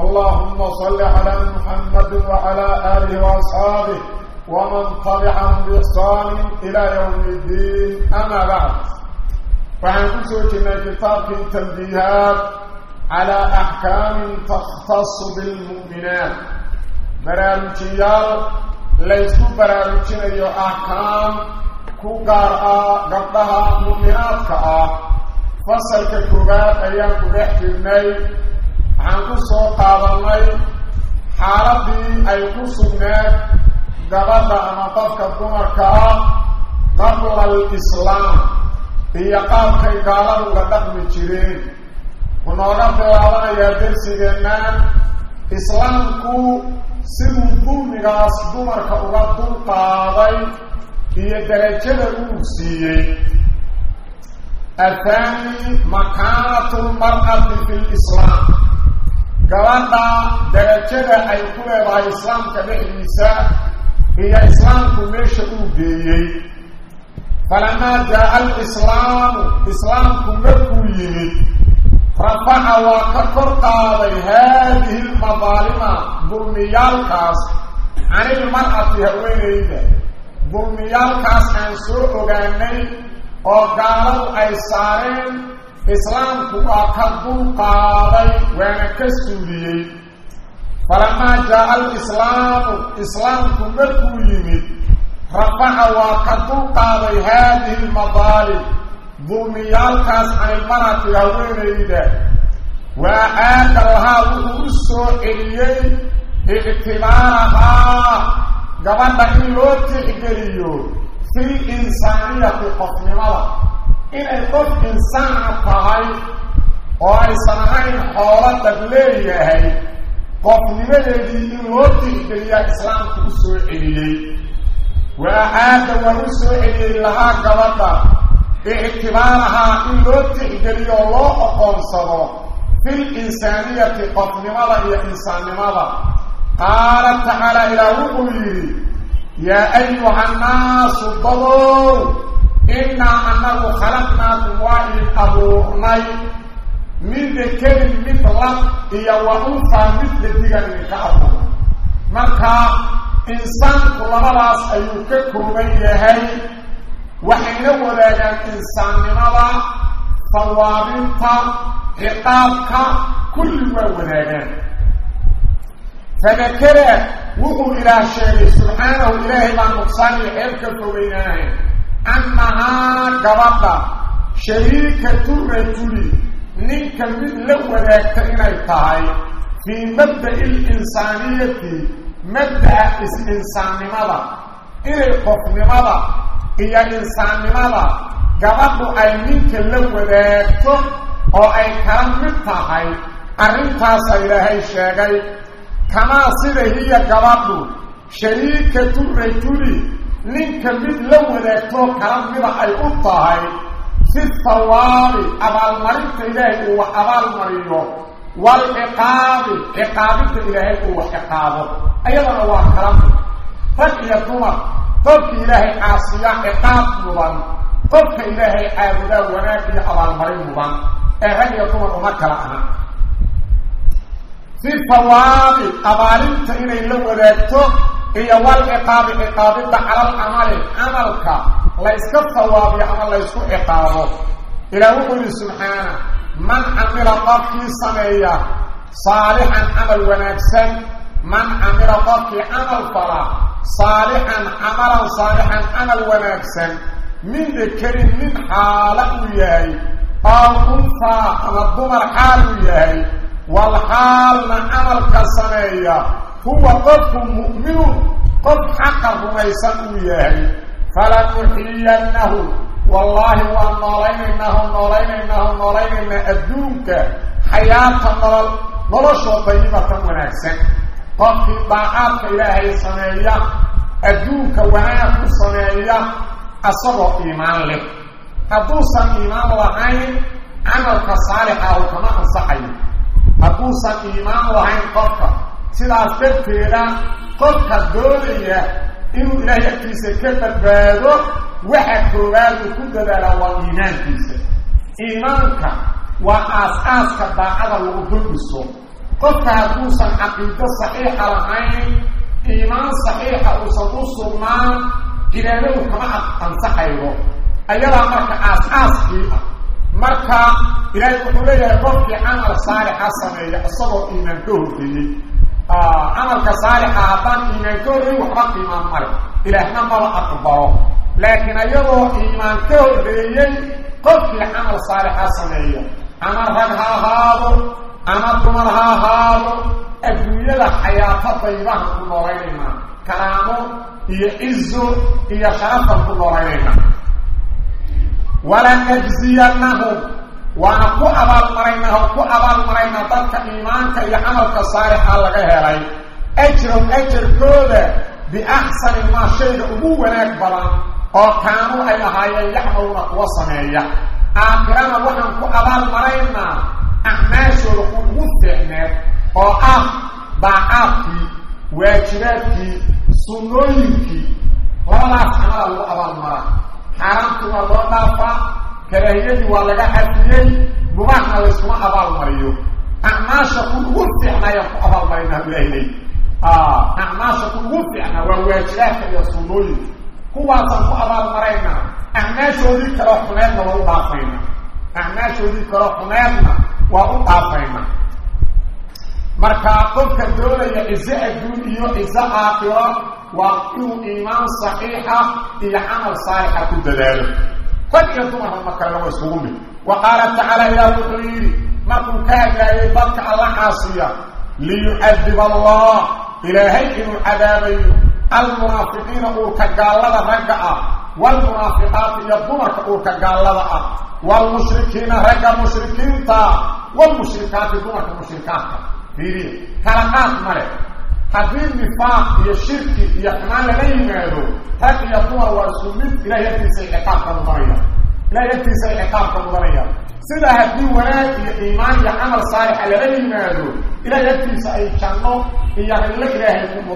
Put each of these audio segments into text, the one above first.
اللهم صل على محمد وعلى آله وأصحابه ومن طبعهم بإحسان إلى يوم الدين أما بعد فعن سوكنا كتاب تنبيهات على أحكام تختص بالمؤمنات برامجيال ليسوا برامجين أحكام كوكار قبلها مؤمنات فصل كتبات أيام كبحث النيل waxaan ku soo qaadanay xaaladii ay ku sugneed gabadha ama qofka dumarka ah qabla alislaam iyo qaabkay gaaladu la dhaqmi jireen ku nooga bilaabanayaa darsigeennan islaamku siduu dulmigaas dumarka uga dulqaaday iyo darajada uu siiyey الثاني مكانة المرأة في الإسلام قوانا درجة أي كل الإسلام كبحيسة هي إسلام كميش أوبيي فلما جاء الإسلام إسلام كمكوي رفع وكفر قاضي هذه المظالم ظلميال كاس عن المرأة هوينيده ظلميال كاس عن سوء غاني oo gaaladu ay saareen islaamku waa ka dulqaaday waana ka suuliyey. Falamaa jaa-a alislaamu islaamku markuu yimid rafaca waa ka dulqaaday haadihi lmadaalim dulmiyaalkaas canilmarati haweenayda waa aada lahaa wuxuu u soo celiyey ictibaarahaa gabadha in loo tixgeliyo fi linsaaniyati qofnimada inay qof insaana tahay oo aysan ahayn xoolo dhab leeyahay qofnimadeedii in loo tixgeliyaa islaamku u soo celiyey. Waa aada waa u soo celiyey lahaa gabadha. Ictibaarahaa in loo tixgeliyo oo loo oqoonsado fil insaaniyati qofnimada iyo insaannimada. Qaala tacaala ilaah wuxuu yidhi yaa ayuha annaasu dadow innaa annagu khalaqnaakum waa idin abuurnay min dakarin mid lab iyo wa unfaa mid ladigan idinka abuurnay marka insaanku labadaas ayuu ka kooban yahay waxayna wadaagaan insaannimada sawaabinta ciqaabka kulli waa wadaagaan fadakara wuxuu ilaah sheegay subxaanahu ilaahay baa nuqsaan iyo xeeb ka fogeynaanahay annahaa gabadha shariikatu rajuli ninka mid la wadaagta inay tahay fii mabda'i linsaaniyati mabda'a is-insaannimada inay qofnimada iyo insaannimada gabadhu ay ninka la wadaagto oo ay kala mid tahay arrintaasa ilaahay sheegay kamaa sida hiya gabadhu shariikatu rajuli ninka mid la wadaagtoo kala mida ay u tahay fi hawaabi abaalmarinta ilaahay uu wax abaalmariyo waalciqaabi ciqaabinta ilaahay uu wax ciqaabo ayadana waa kala rag iyo dumar qofka ilaahay caasiya ciqaab mudan qofka ilaahay caabudaa wanaag iyo abaalmarin mudan. Ee rag iyo dumar uma kala aha fi hawaabi abaalinta inay la wadaagto iyo wal ciqaabi ciqaabidda calal camali camalka la yska ama laysku ciqaabo. Ilaah wuxuu yihi subxaana man camila qofkii sameeya saalixan camal wanaagsan man camila qofkii camal fala saalixan camalan saalixan camal wanaagsan min dakarin min xaala uu yahay oo unfaa ama dumar xaal uu yahay walxaalna camalka sameeya huwa qofku mu'minuun qof xaqa rumaysan uu yahay. Falanuxiyannahu wallaahi waan noolaynaynaaho noolaynaynaaho noolaynaynaa adduunka xayaata nolol noloshoo dayibatan wanaagsan. Qofkii daacaadka ilaahay sameeya adduunka wanaag ku sameeya asagoo iimaan leh. Hadduusan iimaan lahayn camalka saalixa uu kama ansaxayo. Hadduusan iimaan lahayn qofka sidaas darteeda qofka doonaya inuu ilaahay agtiisa ka badbaado waxa koowaad uu ku dadaalaa waa iimaankiisa. Iimaanka waa aas-aaska daacada lagu dul dhiso qofka hadduusan caqiido saxiixa lahayn iimaan saxiixa uusan u sugnaan cibaadadu kama ansaxaydo ayadaa marka aas-aaskii ah. Marka ilaahay wuxuu leeyahay qofkii camal saalixa sameeya isagoo iimaan ka horreeyey camalka saalixa haddaan iimaan ka horreeyey waxba qiimaan male ilaahna maba aqbalo laakiin ayadoo iimaan ka horreeyey qofkii camal saalixa sameeya ama rag ha ahaado ama dumar ha ahaado adduunyada xayaato daybahan ku noolaynayna karaamo iyo cizo iyo sharafan ku noolaynayna walanajziyanahum waana ku abaalmaraynaa oo ku abaalmaraynaa dadka iimaanka iyo camalka saalixa laga helay. Ajrow ajarkooda biaxsani maa shayga ugu wanaag badan oo kaanuu ay lahaayeen yaxmawna kuwa sameeya. Aakhirana waxaan ku abaalmaraynaa acmaashooda ku ugu fiicneed oo ah daacaadkii waajibaadkii sunnooyinkii. Labadaas camala lagu abaalmaraa. Xaaraamtii waa loo dhaafaa karaahiyadii waa laga xafiyey mubaaxna layskuma abaalmariyo. Acmaasha ku ugu fiicnaayaan ku abaalmarinaa ilahley acmaasha ku ugu fiicnaa waa waajibaadka iyo sunnooyinka. Kuwaasaan ku abaalmaraynaa acmaashoodii kaloo xumeedna waa u dhaafaynaa acmaashoodii kaloo xumeedna waa u dhaafaynaa marka qofka doonaya cizo adduun iyo cizo aakhiro waa inuu iimaan saxiixa iyo camal saalixa ku dadaalo rag iyo dumarna markalena waa iskugu mid wa qaala tacaala ilaah wuxuu yidhi markuu ka hagaayay dadka alla caasiya liyucadib allah ilaahay inuu cadaabayo. Almunaafiqiina uurka gaallada ragga ah waalmunaafiqaati iyo dumarka uurka gaallada ah waalmushrikiina ragga mushrikiinta waalmushrikaati dumarka mushrikaadka fiiriya kala qaad haddii nifaaq iyo shirki iyo xumaan laga yimaado rag iyo dumar waa isku mid ilahay agtiisa ciqaabka mudanayaan ilahay agtiisa ciqaabka mudanayaan sidaa haddii wanaag iyo iimaan iyo camal saalixa lala yimaado ilahay agtiisa ay janno iyo ilaahay ku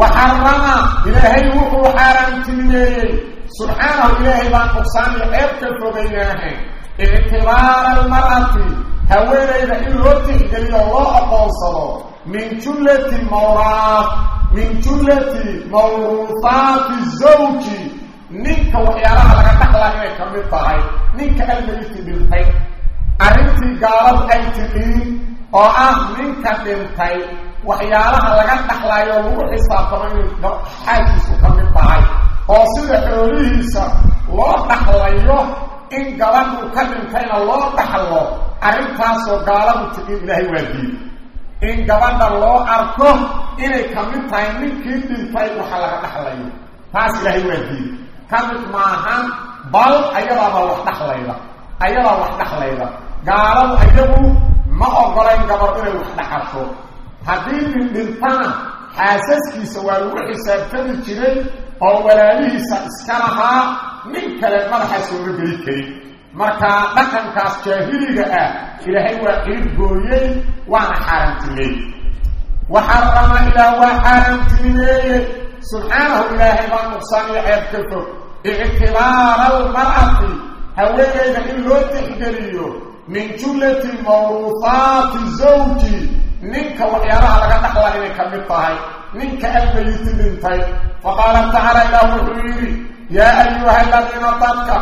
waxarama ilaahay wuxuu xaaraamtinimeeyey subxaanahu ilaahay baan nuqsaan iyo ceeb ka fogaynaahay ictibaara almar'ati haweenayda in loo tixgeliyo loo aqoonsado min jullati mawraat min jullati mawruufaati zawji. Ninka waxyaalaha laga dhaxlaa inay ka mid tahay ninka almeyiti dhintay arrintii gaaladu ay tiqiin oo ah ninka dhintay waxyaalaha laga dhaxlaayo lagu xisaabtamo inay xaalkiisu ka mid tahay oo sida xoolihiisa loo dhaxlayo in gabadhuu ka dhintayna loo dhaxlo arrintaasoo gaaladu tiqiin ilaahay waa diiday in gabadha loo arko inay ka mid tahay ninkii dhintay waxa laga dhaxlayo. Taas ilaahay waa diiday ka mid maahan bal ayadaabaa wax dhaxlayda ayadaa wax dhaxlayda. Gaaladu ayagu ma ogolayn gabadh inay wax dhaxasho. Haddii nin dhintana xaasaskiisa waa lagu xisaabtami jiray oo walaalihiisa iska lahaa nin kale madaxa sooma geli karin. Marka dhaqankaas jaahiliga ah ilaahay waa cirib gooyey waana xaaraamtimeeyey waxarama ilaah waa xaaraamtinimeeyey subxaanahu ilaahay baa nuqsaan iyo ceeb ka fog. Ictibaara almar'ati haweenayda in loo tixgeliyo min jullati mawruufaati zawji. Ninka waxyaalaha laga dhaxlaa inay ka mid tahay ninka almayiti dhintay faqaala tacaala ilaah wuxuu yidhi yaa ayuha aladiina dadka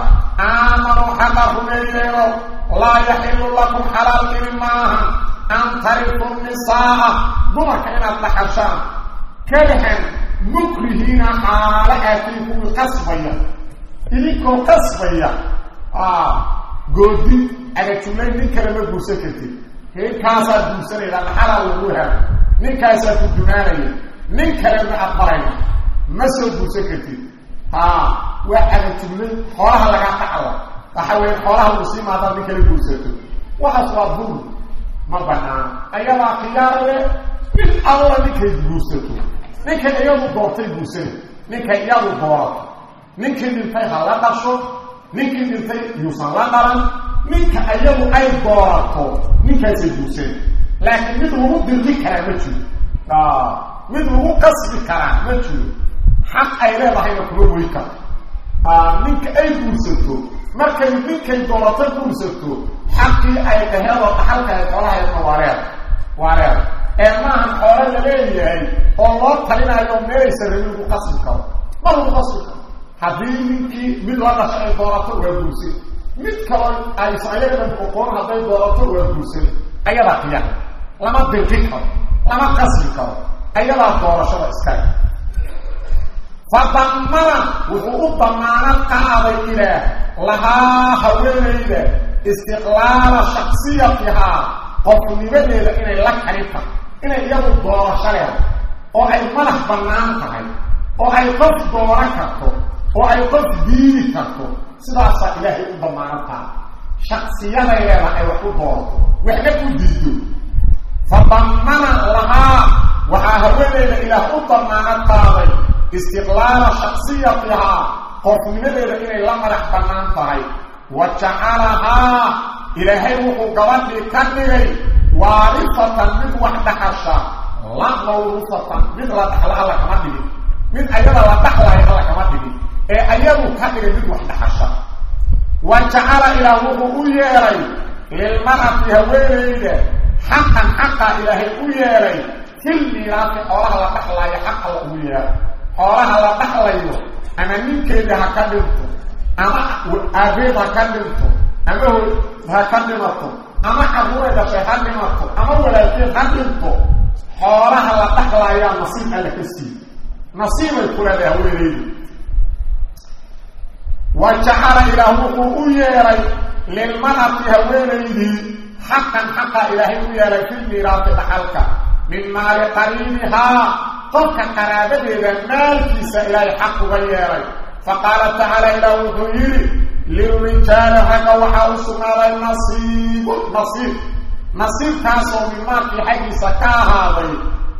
aamanuu xaqa rumeeyeeno laa yaxilu lakum xalaal ini maaha an tarifu nisaa'a dumarka inaad dhaxashaan kadahan mukrihiina xaalo aatiin kuwii qasbaya idinkoo qasbaya goodi agajulayn nin kale ma guursan kartid ninkaasaad guursanayda dhaxalaa lagu haayo ninkaasaa ku dumaanaya nin kale ma aqbalayna ma guursan kartid haa waa agajulay xoolaha lagaa dhaclo waxa weeye xoolaha lagu sii maadaad nin kale guursato waxaas waa dul ma banaano ayadaa khiyaar leh mid alla ninkay guursato ninkay iyadu doortay guursana ninkay iyadu doorato. Ninkii dhintay ha la dhasho. Ninkii dhintay yuusan la dhalan. Ninka iyadu ay doorato ninkaasay guursana laakiin mid lagu dirdi karaa ma jiro. Mid xaq ay leedahayna kuma wey karto ninka ay guursato markay ninkay doorato guursato xaqii ay dhaheedoo dhaxalka ay xoolahaydna waa leeda waa leeda ee maahan xoole la leeyahay oo loo talinaayo meelaysa rabi lagu qasbi karo. Ma lagu qasbi karo. Haddii ninkii mid la dhasho ay doorato waa guursan mid kaloo aysan ayagadan oqoon hadday doorato waa guursan ayadaa khiyaar lama dirdi karo. Lama qasbi karo. Ayadaa doorashada iskale fadamana wuxuu u damaanad qaaday ilaah lahaa haweenayda istiqlaala shaksiyatihaa qofnimadeeda inay la kalita inay iyadu doorasho leedahay oo ay madax bannaan tahay oo ay qof dooran karto oo ay qof diidi karto sidaasaa ilaahay u damaanad qaaday shaksiyadeeda ay wax u doorto waxna u diido. Fadamana lahaa istiqlaala shaksiyatihaa qofnimadeeda inay la madax bannaan tahay. Wa jacalahaa ilaahay wuxuu gabadhii ka dhigay waarifatan mid wax dhaxasha. La mawruufatan mid la dhaxlo alla kama dhigin. Mid ayada la dhaxlayo alla kama dhigin. Ee ayadu ka dhigay mid wax dhaxasha. Wa jacala ilaah wuxuu u yeelay lilmar'ati haweenayda xaqan xaqaa ilaahay u yeelay. Fil xoolaha la dhaxlaayo xaq alla ugu xoolaha la dhaxlayo ama ninkeeda ha ka dhinto ama aabeed ha ka dhinto ama ho ha ka dhimato ama carruuray dhashay ha dhimato ama walaalkeed ha dhinto xoolaha la dhaxlaayaa nasiib alla ka siiy nasiibay ku leedahay haweenaydu wa jacala ilaah wuxuu u yeelay lilmar'ati haweenaydii xaqan xaqa ilaahay u yeelay fil miiraati dhaxalka min maali qariinihaa qofka qaraabadeeda maalkiisa ilaahay xaq uga yeelay. Fa qaala tacaala ilaah wuxuu yidhi lilrijaali ragga waxaa u sugnaaday nasiibun nasiib. Nasiibkaasoo min maalkii xaggiisa ka ahaaday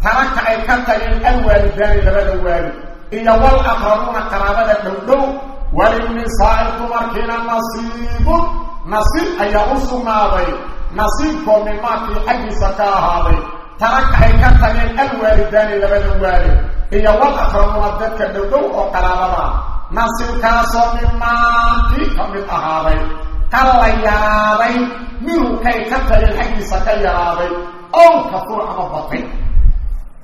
taraka ay ka tageen alwaalidaani labada waalid iyo wal aqrabuuna qaraabada dhowdhow walilnisaa'i dumarkiina nasiibun nasiib ayaa u sugnaaday nasiibkoo min maalkii xaggiisa ka ahaaday taraka ay ka tageen alwaalidaani labada waalid iyo wal aqrabuuna dadka dhowdhow oo qaraabada nasiibkaasoo mimaakii ka mid ahaaday. Ka la yaraaday. Minhu kay ka tageen xaggiisa ka yaraaday. Ow kafur ama batay.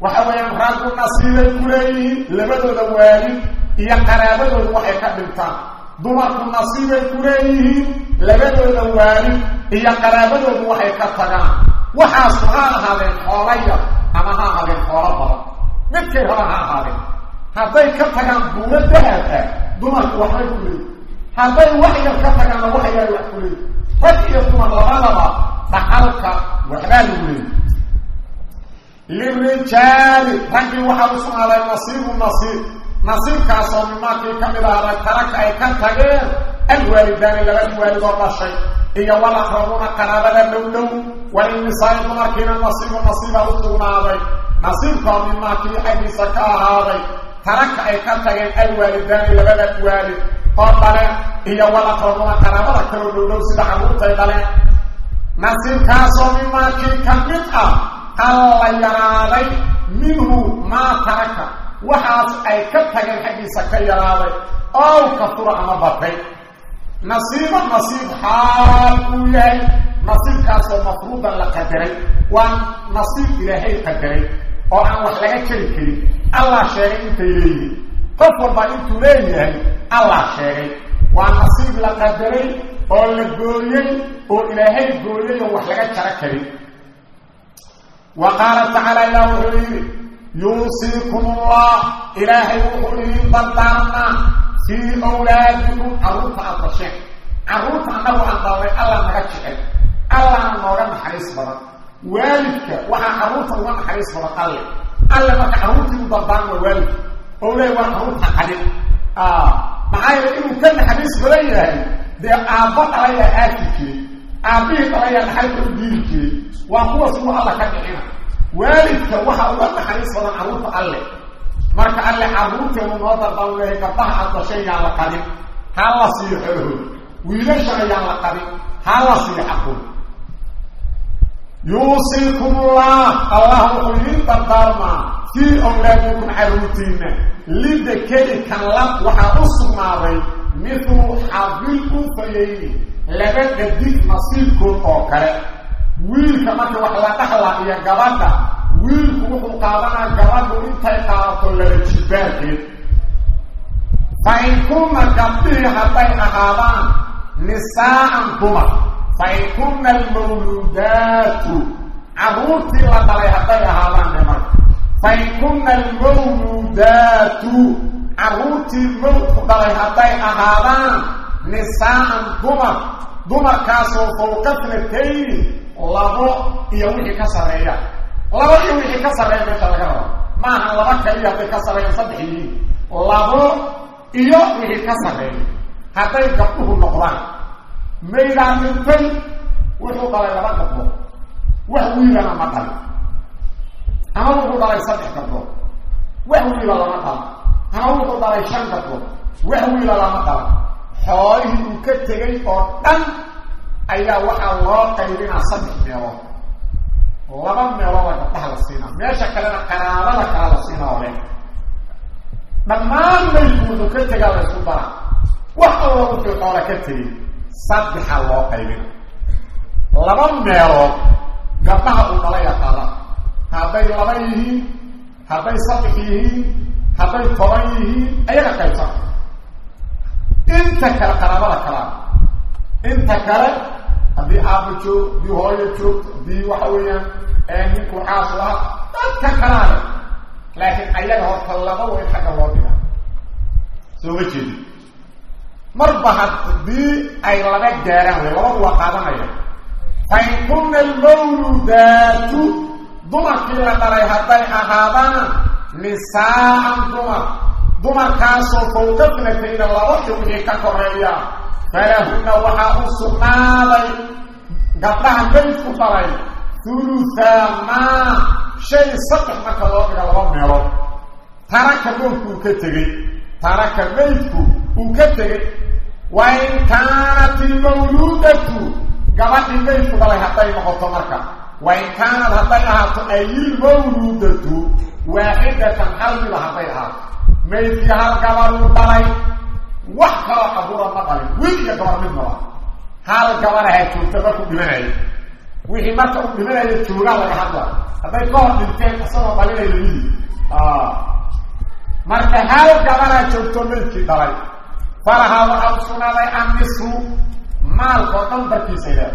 Waxa weeyaan raggu nasiibay ku leeyihiin labadooda waalid iyo qaraabadooda waxay ka dhintaan dumarku nasiibay ku labadooda waalid iyo qaraabadoodu waxay ka tagaan waxaasu ha ahaadeen xoolo yar ama ha ahaadeen xoolo badan. Midkay raba ha ahaadeen hadday ka tagaan buuro dahab ah dumarku waxbay ku leeyihiin hadday wax yar ka tagaanna wax yar wax ku leeyihiin rag iyo dumar labadaba dhaxalka waxbaa lagu leeyihi lirijaali raggii waxaa u sugnaaday nasiibu nasiib. Nasiibkaasoo mimaakii ka mid ahday taraka ay ka tageen alwaalidaani labadii waalidoo dhashay. Iyo wal aqrabuuna qaraabada dhowdhow. Walilnisaa'i dumarkiina nasiibu nasiiba u sugnaaday nasiibkoo mimaakii xaggiisa ka ahaaday. Taraka ay ka tageen alwaalidaani labada waalid. Oo dhaleen iyo wal aqrabuuna qaraabada kaloo dhowdhow sida carruurtay dhaleen. Nasiibkaasoo mimaakii ka mid ah alla yaraaday minhu maa taraka. Waxaas ay ka tageen xaggiisa ka yaraaday. Ow ama batay nasiiba nasiib xaal uu yahay. Nasiibkaasoo mafruudan la qadaray. Waa nasiib ilaahay qadaray oo aan wax laga jari karin. Allah sheegay intay leeyihiin. Qof walba intuu leeyahay allah sheegay. Waa nasiib la qadaray oo la gooyey oo ilaahay gooyay oo wax laga jaro karin. Wa qaala tacaala ilah wuxuu yidhi yuusiikum allah ilaahay wuxuu idin dardaarnaa fii awlaadikum carruurta aad dasheen carruurta annagu aan dhalnay allah naga jecel. Allahna nooga naxariis badan. Waalidka waxaa carruurta uga naxariis badan alle. Alle marka carruurtii u dardaarma waalidka oo leey waa carruurta qadin maxaa yeele inuu ka naxariis badan yahay dee aabba dhalayaa aaki jiray aabihii dhalayaa dhaxalka u diiri jiray waa kuwa siduu alla ka dhicina. Waalidka waxa uga naxariis badan carruurta alle marka alle carruurteenu noo dardan leehay gabdaha aad dashay yaan la qadin ha la siiyo xoolahood wiilashana yaan la qadin ha la siiyo xaqooda yuusiikum ullah allah wuxuu idiin dardaarmaa. Fii awlaadikum carruurtiina lidakeli kan lab waxaa u sugnaaday midlu xabil unfayayni laba dhadig nasiibkood oo kale. Wiilka marka wax la dhaxla iyo gabadha wiilku wuxuu qaadanaa gabadhu intay qaadato laba jibbaarkeed fa in kunna gabdhihii hadday ahaadaan nisaa'an dumar fa in kunna almawluudaatu carruurtii la dhalay hadday ahaadaan nimanka fa in kunna almawluudaatu carruurtii mawdku dhalay hadday ahaadaan nisaa'an dumar dumarkaasoo fawqatnatayni labo iyo wixii ka sarreeya labo iyo wixii ka sarreeya meesha laga rabo. Maaha laba kaliya hadday ka sarreeyaan saddex yihiin labo iyo wixii ka sarreeya hadday gabdhuhu noqdaan maydaan dhintay wuxuu dhalay laba gabdhood wax wiilana ma dhalin. Ama wuxuu dhalay saddex gabdhood wax wiila lama dhalan ama wuxuu dhalay shan gabdhood wax wiila lama dhalan xoolihii uu ka tegay oo dhan ayaa waxaa loo qaybinaa saddex meelood laba meelooda gabdhaha la siinaa. Meesha kalena qaraabada kala la siinaa ole dhammaan maydku wuxuu ka tegaa la ysku daraa wax alla wuxuu xoola ka tegay saddexa loo qaybina laba meelood gabdhaha uu dhalaya qaada hadday laba yihiin hadday saddex yihiin hadday toban yihiin ayaga qaybsan. Inta kale qaraabada kalaa inta kale haddii aaba joog haddii hooyo joogto haddii waxa weeyaan ninku caas laha dadka kalaale laakiin ayaga horta laba way xagga loo dhiga soo ma jeedi marba haddii ay laba gaaraan way labadu waa qaadanaya fa in kunna almawludaatu dumarkii la dhalay hadday ahaadaan nisaa'an dumar dumarkaasoo fawqafnatayna laba iyo wixii ka koreeya falahunna waxaa u sugnaaday gabdhaha maydku dhalay thuluthaa maa shay saddex marka loo dhiga laba meelood. Taraka moodku uu ka tegey. Taraka maydku uu ka tegey. Wa in kaanat ilmawluudatu gabadhii maydku dhalay hadday noqoto marka. Wa in kaanad hadday ahaato ayilmawluudatu waaxidatan hal mida hadday ahaato. Maydkii hal gabaduu dhalay wax kaloo abuura ma dhalin. Wiil iyo gabar midnaba hal gabarahaa joogta marku dhimanaya wixii marka uu dhimanaya joogaa laga hadla. Hadday ka hor dhinteen isagoo dhalinaya midi marka hal gabaraa joogto maydkii dhalay falahaa waxaa u sugnaaday annisu maalkoo dhan barkiisa leeda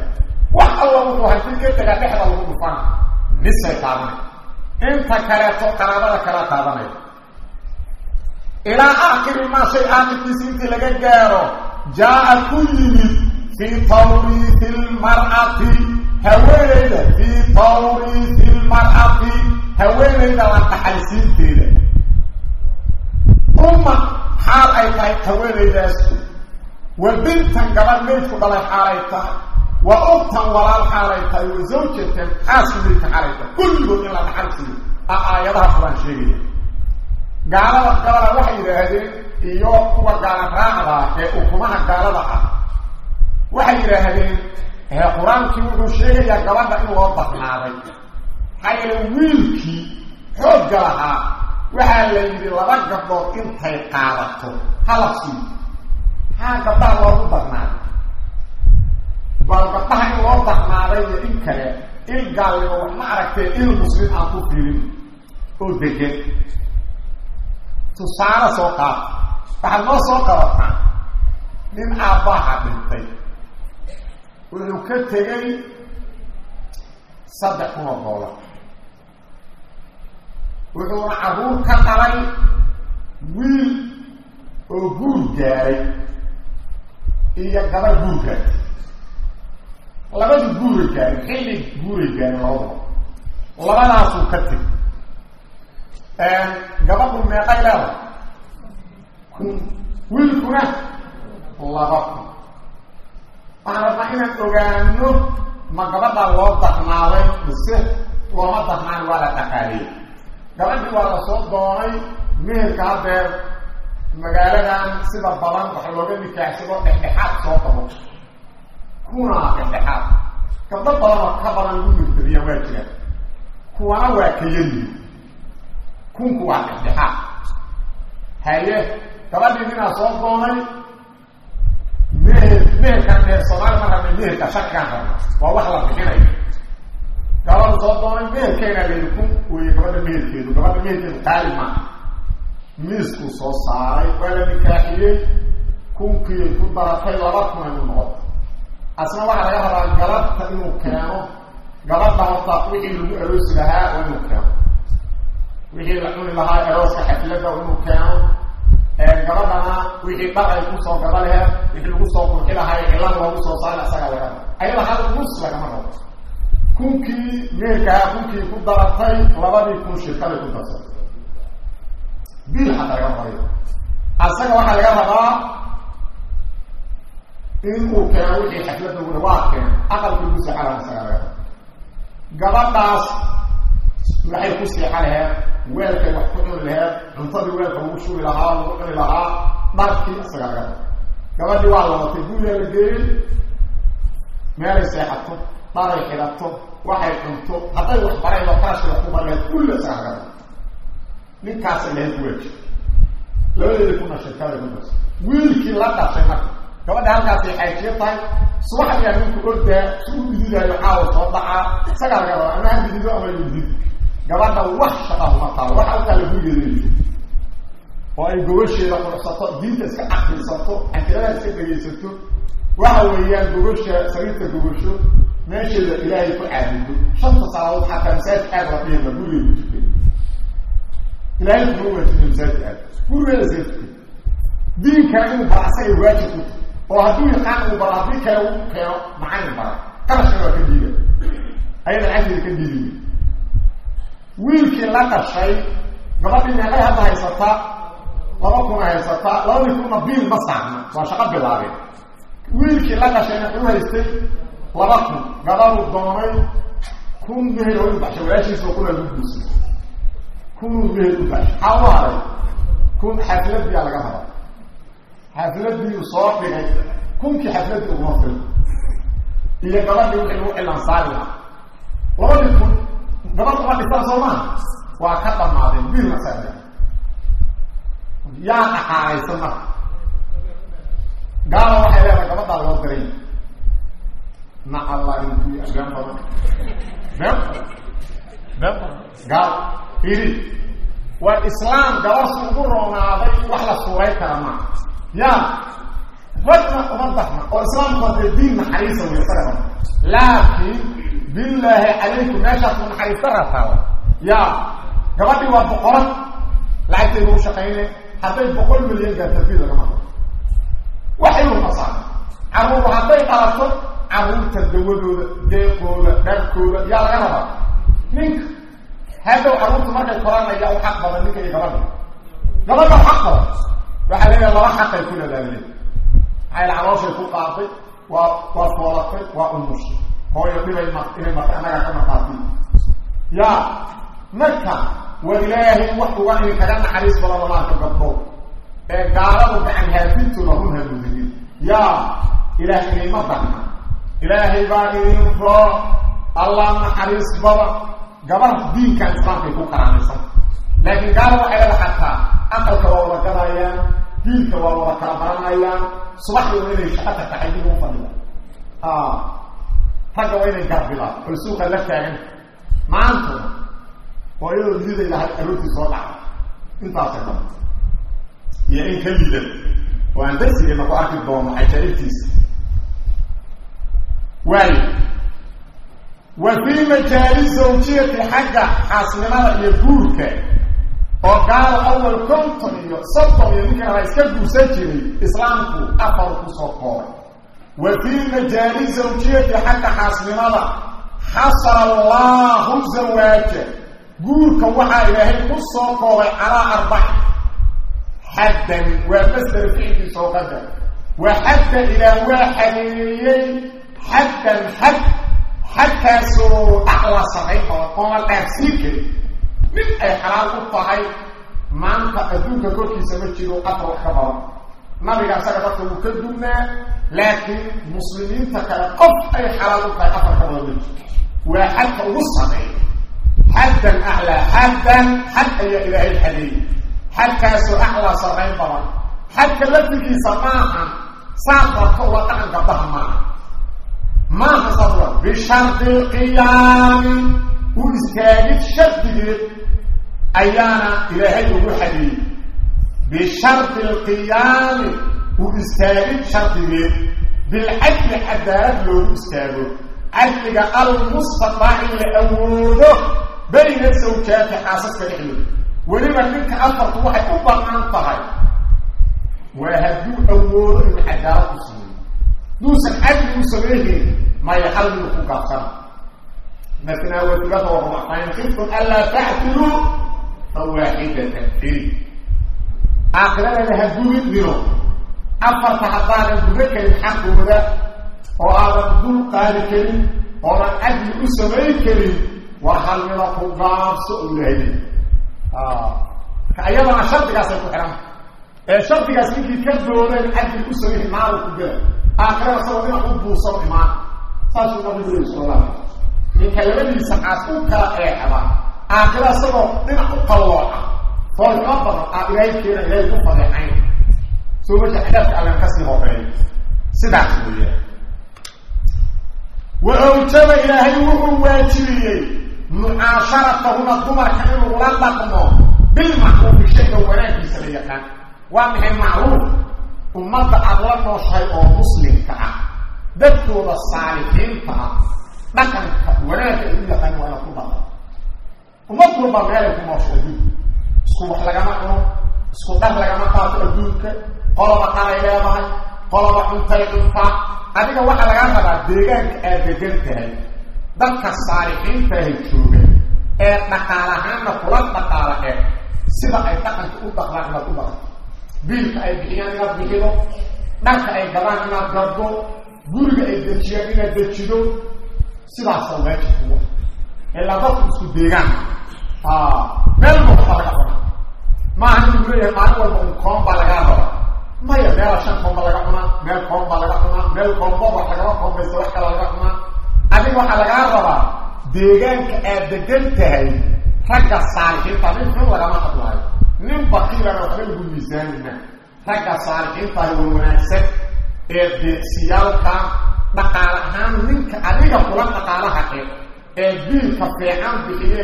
wax alla wuxuu hanti ka tegaa dhexda lagu dhufana nisay taabanay inta kaleeto qaraabada kala taabanaya ilaa aakhiri maa shay aakhirkiisa intii laga gaaro jaa-a ku yimid fii tawriiti lmar'ati haweenayda fii tawriiti lmar'ati haweenayda la dhaxalsiinteeda uma xaal ay tahay haweenaydaasu wa bintan gabadh maydku dhalay xaalay tahay wa ugtan walaal xaalay tahay wa zawjatan xaaski maydka xaalay tahay in la dhaxal siiyo a aayadaha sheegaya gaalada gabada waxay yidhaahdeen iyo kuwa gaala raacda ee ukumaha gaalada ah waxay yidhaahdeen qur'aankii wuxuu sheegayaa gabadha in loo darnaaday maxaa yeele wiilkii xoogga lahaa waxaa la yidhi laba gabdhood intay qaadato. Hala sii maxaa gabdhaha loogu darnaaday bal gabdhaha in loo darnaaday iyo in kale il gaalnimo wax ma aragtee il muslim aan ku fiirin oo degan tusaale soo qaata waxaad noo soo qabataa nin aabbaha dhintay. Wuxuu ka tegay saddex kun oo doolar wuxuuna carruur ka dhalay wiil oo guur gaaray iyo gaba guur gaartay labadii guuray gaarin xilli guuray gaarin labadaba. Labadaasuu ka tegay gabadhu meeqay leedahay kun wiilkuna laba kun waxaan rabnaa inaan ogaano ma gabadha loo daqnaaday mise looma daqnaan waa la dhaqaaliyey gabadhii waa la soo doonay meherka haddeer magaaladan sida badan waxa looga nikaaxsado dhexdhexaad soo qabo kuna dhexdhexaad gabdo badan oo ka badan lagu mirtadiya waa jiraan kuwana waa ka yariyi kunku waa dhexdhexaad haye gabadhii ninaa soo doonay meher meherkaan meher soomaali ma rabna meherka sharkaan rabna waa wax la bixinayo gabadha soo doonay meherkeena layidhi kun weeye gabadha meherkeedu gabadha meherkeedu qaali maaha miiskuu soo saaray waa la nikaaxiyey kunkiiay ku daratay laba kun ay u noqotay asna waxaa laga rabaa galabta inuu keeno. Gabadha horta wixii lagu aroosi lahaa waa inuu wixii la cuni lahaa arooska xafladda inuu keeno gabadhana wixii dhar ay ku soo gaba leheed wixii lagu soo qurxi lahaa cilada lagu soo saari asaga laga raba ayada hal nus lagama rabo. Kunkii meerkaha kunkii ku daratay labadii kun shirkaday ku darsatay bil xataa laga rabayo asaga waxaa laga rabaa inuu keeno wixii xafladda ua waa keeno aqalka seexa lahaa asaga laga gabadhaas waxay ku seexa laheed weelkay wax ku cuni laheed cuntadii weelka lagu shubi lahaa lagu cuni lahaa dharkii isaga laga gabadhii waa labatay guriga la geeyey meelay seexato dharay xidhato waxay cunto hadday wax baraydo karashka wax ku barleed kulli isaga laga ninkaasay lahayd weji labadeeda ku darsa wiilkii la dhashay marka. Gabadha halkaasay xaajiyo tahay subaxdiyaa ninku ordaa si u dididaayo caawa soo dhacaa isagaa laga ama ha didido ama yudid gabadha wax shaqahuma taalo waxa u taala gurigeeda oo ay gobasheeda quruxsato diinta iska caqlisato antirada iska dhegaysato waxa weeyaan gobasha sariirta gobasho meesheeda ilaahay ku caabudo shanta salaadood xataa masaajid aad la dhihima gurigeeda ku tukay ilaahay kuma waajibna masaajid aad gurigeeda iska tukay inuu bara asagay waajib ku oo hadduu yaqaan uu bara haddii kale u keeno macalin bara qarashkana waa ka diiga ayada lacagteeda ka diidiy wiilkii la dhashay gabadhii meeqay hadda haysataa laba kuna haysataa labadii kuna biil ma saarna waa shaqo bilaabeen wiilkii la dhashayna u haystay laba kun gabadhu doonay kun meher oo u baxshay walaashiisoo kuna lagu guursay kunuu meher u baxshay. Maxaa haray? Kun xafiladiyaa laga raba xafiladiiu soo dhigay kunkii xafladii uguma fil iyo gabadhii wixii lagu cilaan saari labadii kun gabadh uma dhisaan soo maaha waa ka dhamaadeen biilna saareen yaa dhaqaaraysan marka gaala waxay leedahay gabadhaa loo diray. Na allah intuu been badan. Been badan gaal. Iri waa islaam gabarsu ugu roonaaday wax la suuray kara maaha ya ragna uma baxna oo islaamku hadee diin naxariisa wey isaga laakiin bilaahi calaykum meeshaas ku naxariista rataaba ya. Gabadhii waa boqorad. Lacagteeda u shaqayne hadday boqol milyan gaarta bil lagama hado waxay unasaa carruur hadday dhalato carruurta dawadooda deeqooda dharkooda yaa laga rabaa ninka haddow carruurta markay koranaya u xaq badan ninka iyo gabadha gabadha xaq badan. Waxaa leeyahay laba xaqay ku ladaaliyen maxayl calooshay ku qaaday waa waa foolatay waa umushay hooyo dhibay inay marta annagaa ka marqaatiy ya. Marka war ilaahay wax uga in kaga naxariis badan lamaanka gabdhow ee gaaladu gacan haafintooda run hamuudinin ya. Ilaah inayma bahna ilaahay baa idin roo allah naxariis badan gabar diinkan islaamkay ku karaamaysan laakiin gaala waxay leeda xataa aqalka waa wada gadayaan diinka waa wada kala baranayaan subaxdii waa inay shaqa tagtaxay dib ragga waa inay garbilaan oy suuqa la taagan maantuna oo iyadoo liday lahay aroortii soo dhaca intaasay dhan iyo in ka lidan oo aan darsigeena ku arki doono cajaa'ibtiisa waayo wa fii majaali zawjiyati xagga xaasnimada iyo guurka oo gaalo awal konton iyo soddon iyo ninkan la iska guursan jiray islaamku afar ku soo koobay وفي المجال الزوجية حتى حاسمنا حصل الله الزواج قولك وحا إلهي قصة قوة على أربع حدا ومستر فيه سوقته وحتى إلى واحد حتى الحد حتى سوء أعلى صحيح وقال أفسيك من أي حلال قطعي ما أنت أدوك كوركي سمجي وقطر وكبرا كل سمجر أطرق خبر ما بقى سكتك مكدونا لكن مسلمين تكالقف أي حلال الطهي أطرق خبر وحتى وصحيح حدا أعلى حدا حتى يا إلهي الحديث حتى سو أعلى صحيح طبعا حتى لفكي سماعا صعبة وطعن قبهما ما تصور بشرط القيام واستاجد شرطه أيانا إلهي وحدي بشرط القيام واستاجد شرطه بالعدل حداد له استاجد عدل المستطاع لأوله بين الزوجات حاسس الحلو ولما منك أفرط واحد أبقى عن طهي وهدو أوله الحداد السنين دوسا عدل سميه ما يحل من فوق مثلا وثلاثة وربع فإن خفتم ألا تعدلوا فواحدة تكفري آخرنا لهدو منه أفر تحضان الدنيا الحق وذا وآذا الدول قال كريم ومن عدل سميه كريم وهل من فوق سؤال هدي آه كأيضا شرط قاسم كحرام شرط قاسم كي كذبوا من عدل سميه معه كبير آخرنا سوى من أبو صوت معه saasuu nabigu yiri sal alla ninka labadiisa caas u kala eexda aakhira isagoo dhinac u qallooca foolxuma badan aa ilaahay keena ilaahay ku fadeexayn soo marka cadaabka allan ka sii horeeyo sidaas weeye wa awjaba ilaahay wuxuu waajibiyey mucaasharatahuna dumarka inuu la dhaqmo bilmacruufi shayga wanaaggiisa la yaqaan waa maxay macruuf ummadda aada la nooshahay oo muslimka ah dadkooda saalixiinta ah dhaqanka wanaagga yaqaan waa ku dhaqan ummad meelay ku isku wax lagama cuno isku dhar lagama qaato adduunka qoloba qalay leedahay qoloba cuntay cuntaa adiga waxaa lagaa rabaa deegaanka aad degan tahay dadka saalixiinta ahay jooga ee dhaqaalahaanna kula dhaqaala ee sida ay dhaqanka u dhaqdaan inaad u dhaqanto biilka ay bixiyaan inaad bixido dharka ay gadaan inaad gaddo guriga ay dejiyaan inaad dejido sidaasa waajib kuwa ilaa dadku isku deegaan meel walba laga cuna maaha inuu walba un koon baa lagaa raba maya meela shan koon ba laga cunaa meel koon baa laga cunaa meel koonba wax lagama koonbaysta wax kala laga cunaa adiga waxaa lagaa rabaa deegaanka aad tahay ragga saalixiinta nin xun lagama hadlaayo nin bakiilana waxba ragga saalixiintahay way wanaagsan ee deegsiyaalka dhaqaale ahaan ninka adiga kula dhaqaalaha e ee biilka fiican bixiye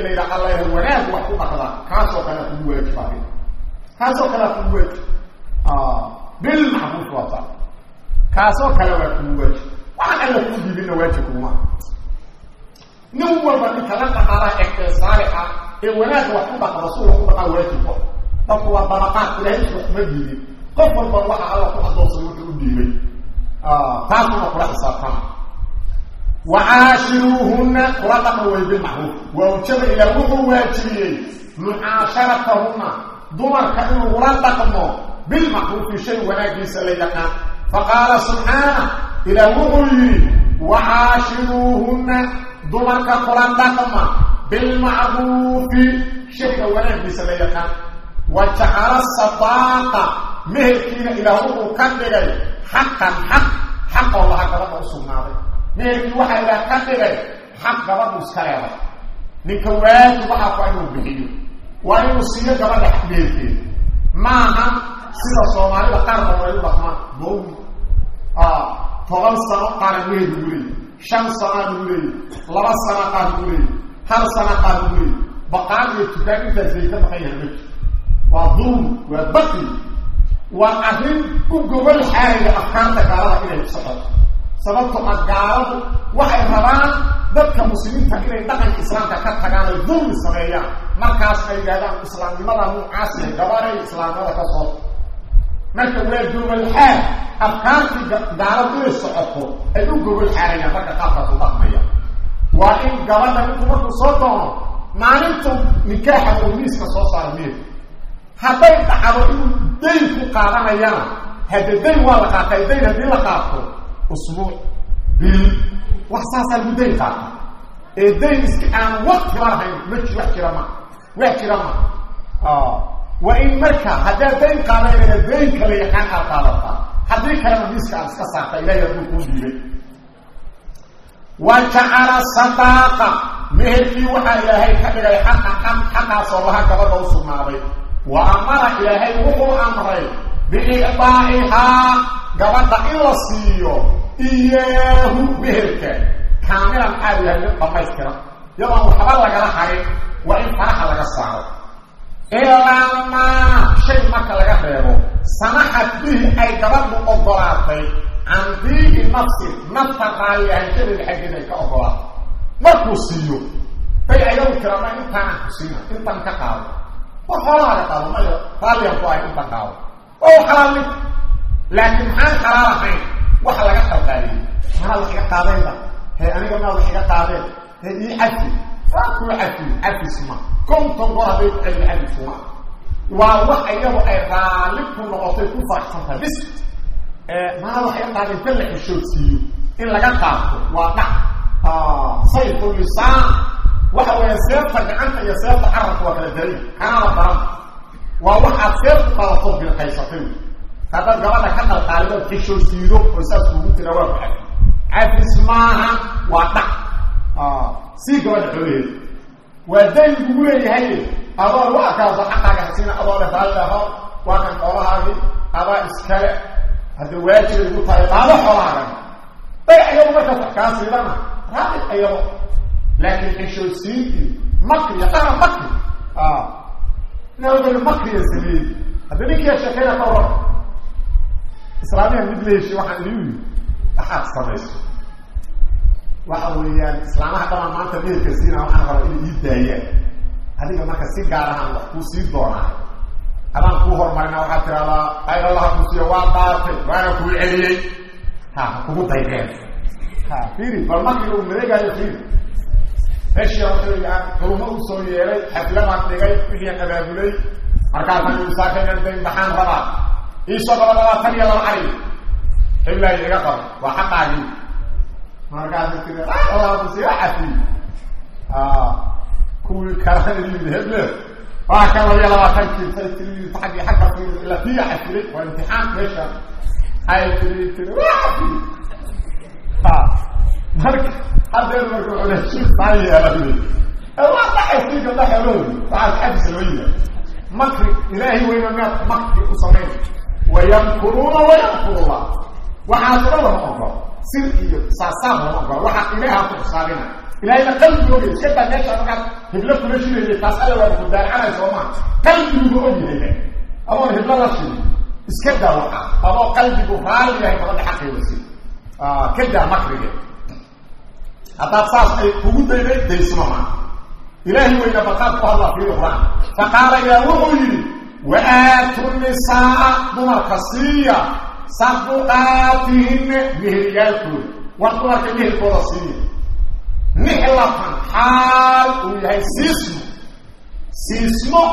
wanaag wax ku dhaqda kaasoo kale kugu waajib adi kaasoo kale kugu waajib bilmacruuf waata kaasoo kale waa kugu waajib waxaan alla kuu diibina waajib kuma. Nin walba ninka la dhaqaalaha egtee saalixa ee wanaagga wax ku dhaqda su wax ku dhaqaa waajibko dadku waa dabaqaad ilahay wax kuma diibin qof walba waxa alla ku adoonsay wuxuu u dhiibay taasuna kula xisaabtama wacaashiruuhunna kula dhaqan way bilmacruuf waawjaba ilaa wuxuu dumarka inuu la dhaqmo bilmacruufi shay wanaagiisa la yaqaan. Faqaala subxaana ilaa wuxuu yidhi wacaashiruuhunna dumarka kula dhaqma bilmacruufi shayga wanaagiisa la yaqaan. Wa jacala sadaaqa meherkiina ilaah wuxuu ka dhigay xaqan xaq xaqoo laha gabadha u sugnaaday. Meherkii waxaa ilaah ka dhigay xaq gabadhu iska ninka waajib waxaa ku inuu bixiyo waa inuu siiyo gabadha xaq meherkeeda maaha sida soomaalida qaar badan ay u dhaqmaan dowmi toban sano qaara meher lagu leeyay shan sanaa lagu leeyay laba sana qaar lagu leeyay hal sana qaar lagu leeyay baqaan iyo tukaan intaas ay ka maqan yahay ma jiro waa dulmi waa baqi waa arrin u gobol xaaraya afkaarta gaalada inay ku socoto sababto a gaaladu waxay rabaan dadka muslimiinta inay dhaqanka islaamka ka tagaan ay dulmi sameeyaan. Markaas ay yidhahdaan islaamnimada nuucaasee gabaray islaamnimada ka soo. Marka waa gobol xaar afkaartii gaaladu inay socoto ay u gobol xaarayaan ragga qaabkaas u dhaqmaya. Waa in gabadha ninku markuu soo doono maalintu nikaaxa oo miiska soo saara meed hadday dhacdo inuu dayn ku qaadanayana hadde dayn waa la qaatay dayn haddii la qaato usbuuc bil wax saasaa lagu dayn qaata. Ee dayn iska aan waktiba lahayn ma wax jira ma wax jira ma. Waa in marka haddaad dayn qaadanayna dayn kala yaqaan aad qaadataa. Haddii kalena miiska aad iska saarta ilahay hadduu kuu dhiibay wa jacala sadaaqa meherkii waxaa ilaahay ka dhigay xaqa xaq xaqaasoo laha gabadha u sugnaaday wa amara ilaahay wuxuu amray biicdaa'ihaa gabadha in la siiyo iyaahu meherka kaamilan aad yahay mid dhamaystiran iyadoon waxba lagala harin waa in faraxa laga saaro ilaa maa shay marka laga reebo samaxad bihi ay gabadhu ogolaatay can diibi nafsin nafta raalli ahanshadeeda xaggeeda ay ka ogolaatay markuu siiyo bay ayagu tirama intaanaan ku siina intan ka qaado war xoolahaaga qaado maya raalligan ku ahay intan qaado oo xalaal mid laakiin maxaan xalaal ahayn? Waxa laga qalqaaliyey maxaa wax iga qaadeenba hee aniga maa wax iga qaadeen? Hee ii cafi. Waa kuu cafiy cafisma konton goor hadday ku celin cafisuma waa wax iyagu ay raalli ku noqotay ku faraxsantahay bis. Maa wax qaadeen? Ka la xishoodsiiyo in laga qaato. Waa dhac. Sayfu lisaan waxa weya seefta gacanta iyo seefta carabka waa kala daray. Kanaada baran waa waxaad seef ku qaadato bilqaysatay haddaad gabadha ka qalqaalidood xishoodsiido oo saas kuugu tira waa ku cafi cafis maaha waa dhac. Sii gabadha xoolaheeda waa dayn kugu leeyahay. Adoo wa arkaaso xaqaaga hasiina adoo le raalli aho waa kan xoolahaagii adaa iskale. Hadda waajibay ugu tahay qaado xoolahaagan bay ayagu markaas wax kaa siidana raalli ayago laakiin xishoodsiintii makriya qana makri naagani makriya sameeyey hadda ninkiia sheekeyna ka waran islaamiya mid la heshiy waxaan idiu yii waxaad samayso waxa weeyaan islaamaha dhamaan maanta meherka siina waxaan rabaa inay ii daayaan adiga marka si gaar ahaan wax kuu sii doonaa adaan kuu horumarina waxaad tiraahdaa aylallaha kusiiya waa qaatay waana kuu celiyey ha kugu daydeen ha fiiri bal makriga uu mareegaayo fiiri meeshiya waxaweeyaan culummo u soo yeelay xaflamaan dhigay wixiian abaabulay markaasaan isaakaynan dayn maxaan rabaa iisoo qaba labaatan iyo laba cari xiblaayo iga qabo waa xaqaagii markaasa allakusiiya cafi kuwii kalana yimid heble waa kan labiya labaatankii say tii aggi agga ila tiya cafilay waa imtixaan meesha ay tii tii waa cafi marka hadeer marka culeshiis taa yeelay waa dhaxaysi gabdha xeelooda waxaas makri ilaahay weyna meed makri u samayn wayamkuruuna wayamkuru llah waxaas lama ogolo sir iyo saasaab lama ogolo waxaa ilaaha ku xisaabina ilaahayna qalbigooga meesha markaad hiblo kula shidayay taas alla waa ku daalacanay sooma qalbiguba og yahay adoon hiblo la qalbigu raali yahay gabadha xaqeedasi ka daa makriga haddaad saas ay kugu dayday daysma maa ilaahay weyna baqaad ku hadlaa fi quraan faqaala ilaa wuxuu yidhi wa aatu nisaa dumarka siiya saduqaatihina meheryaalkooda war dumarka meherkooda siiya nixlatan xaal uu yahay siismo siismo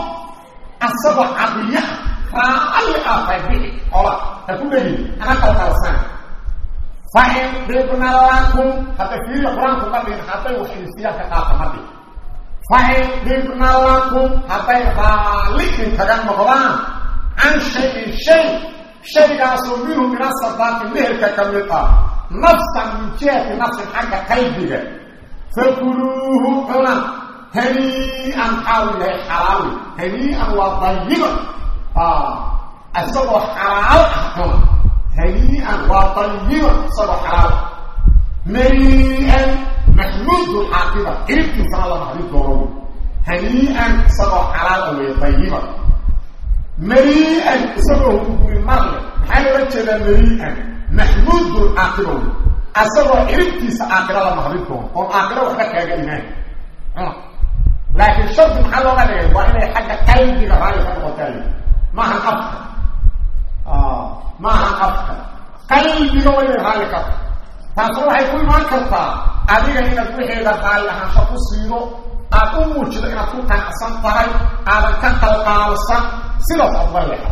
asagoo cadiya raalli ah tahay ola ha ku dhegin ana fa in dhibna lakum hadda fiiriya qur'aanku ma dhihin hadday wax insiyaa ka qaata ma dhihin fa in dhibna lakum hadday raalli inkaga noqdaan can shayin shay shaygaasoo minhu min asadaaqi meherka ka mid ah nafsan min jihati nafsin xagga qalbiga fakuluuhu cuna hanii'an xaalu yahay xalaawi hanii'an waa dayiban isagoo xalaal ah hanii'an waa dayiban isagoo xalaal marii'an maxmuudu xaaqiba ciribtiisana la mahdi doono hanii'an isagoo xalaal ah wey dayiban marii'an isagoo huguri marle maxaa loola jeedaa marii'an maxmuudu caaqiba wey asagoo ciribtiisa aakira la mahdi doono oon aakiro waxba kaaga imaan cuna laakiin shardi maxaa looga inay xagga qalbiga waa inay raalli ka taasna waxay ku imaan kartaa adiga inaad wixeeda raalli ahaansho ku siido aad u muujido inaad ku qanacsan tahay aadan ka qalqaalsan sidaas aad uga leexo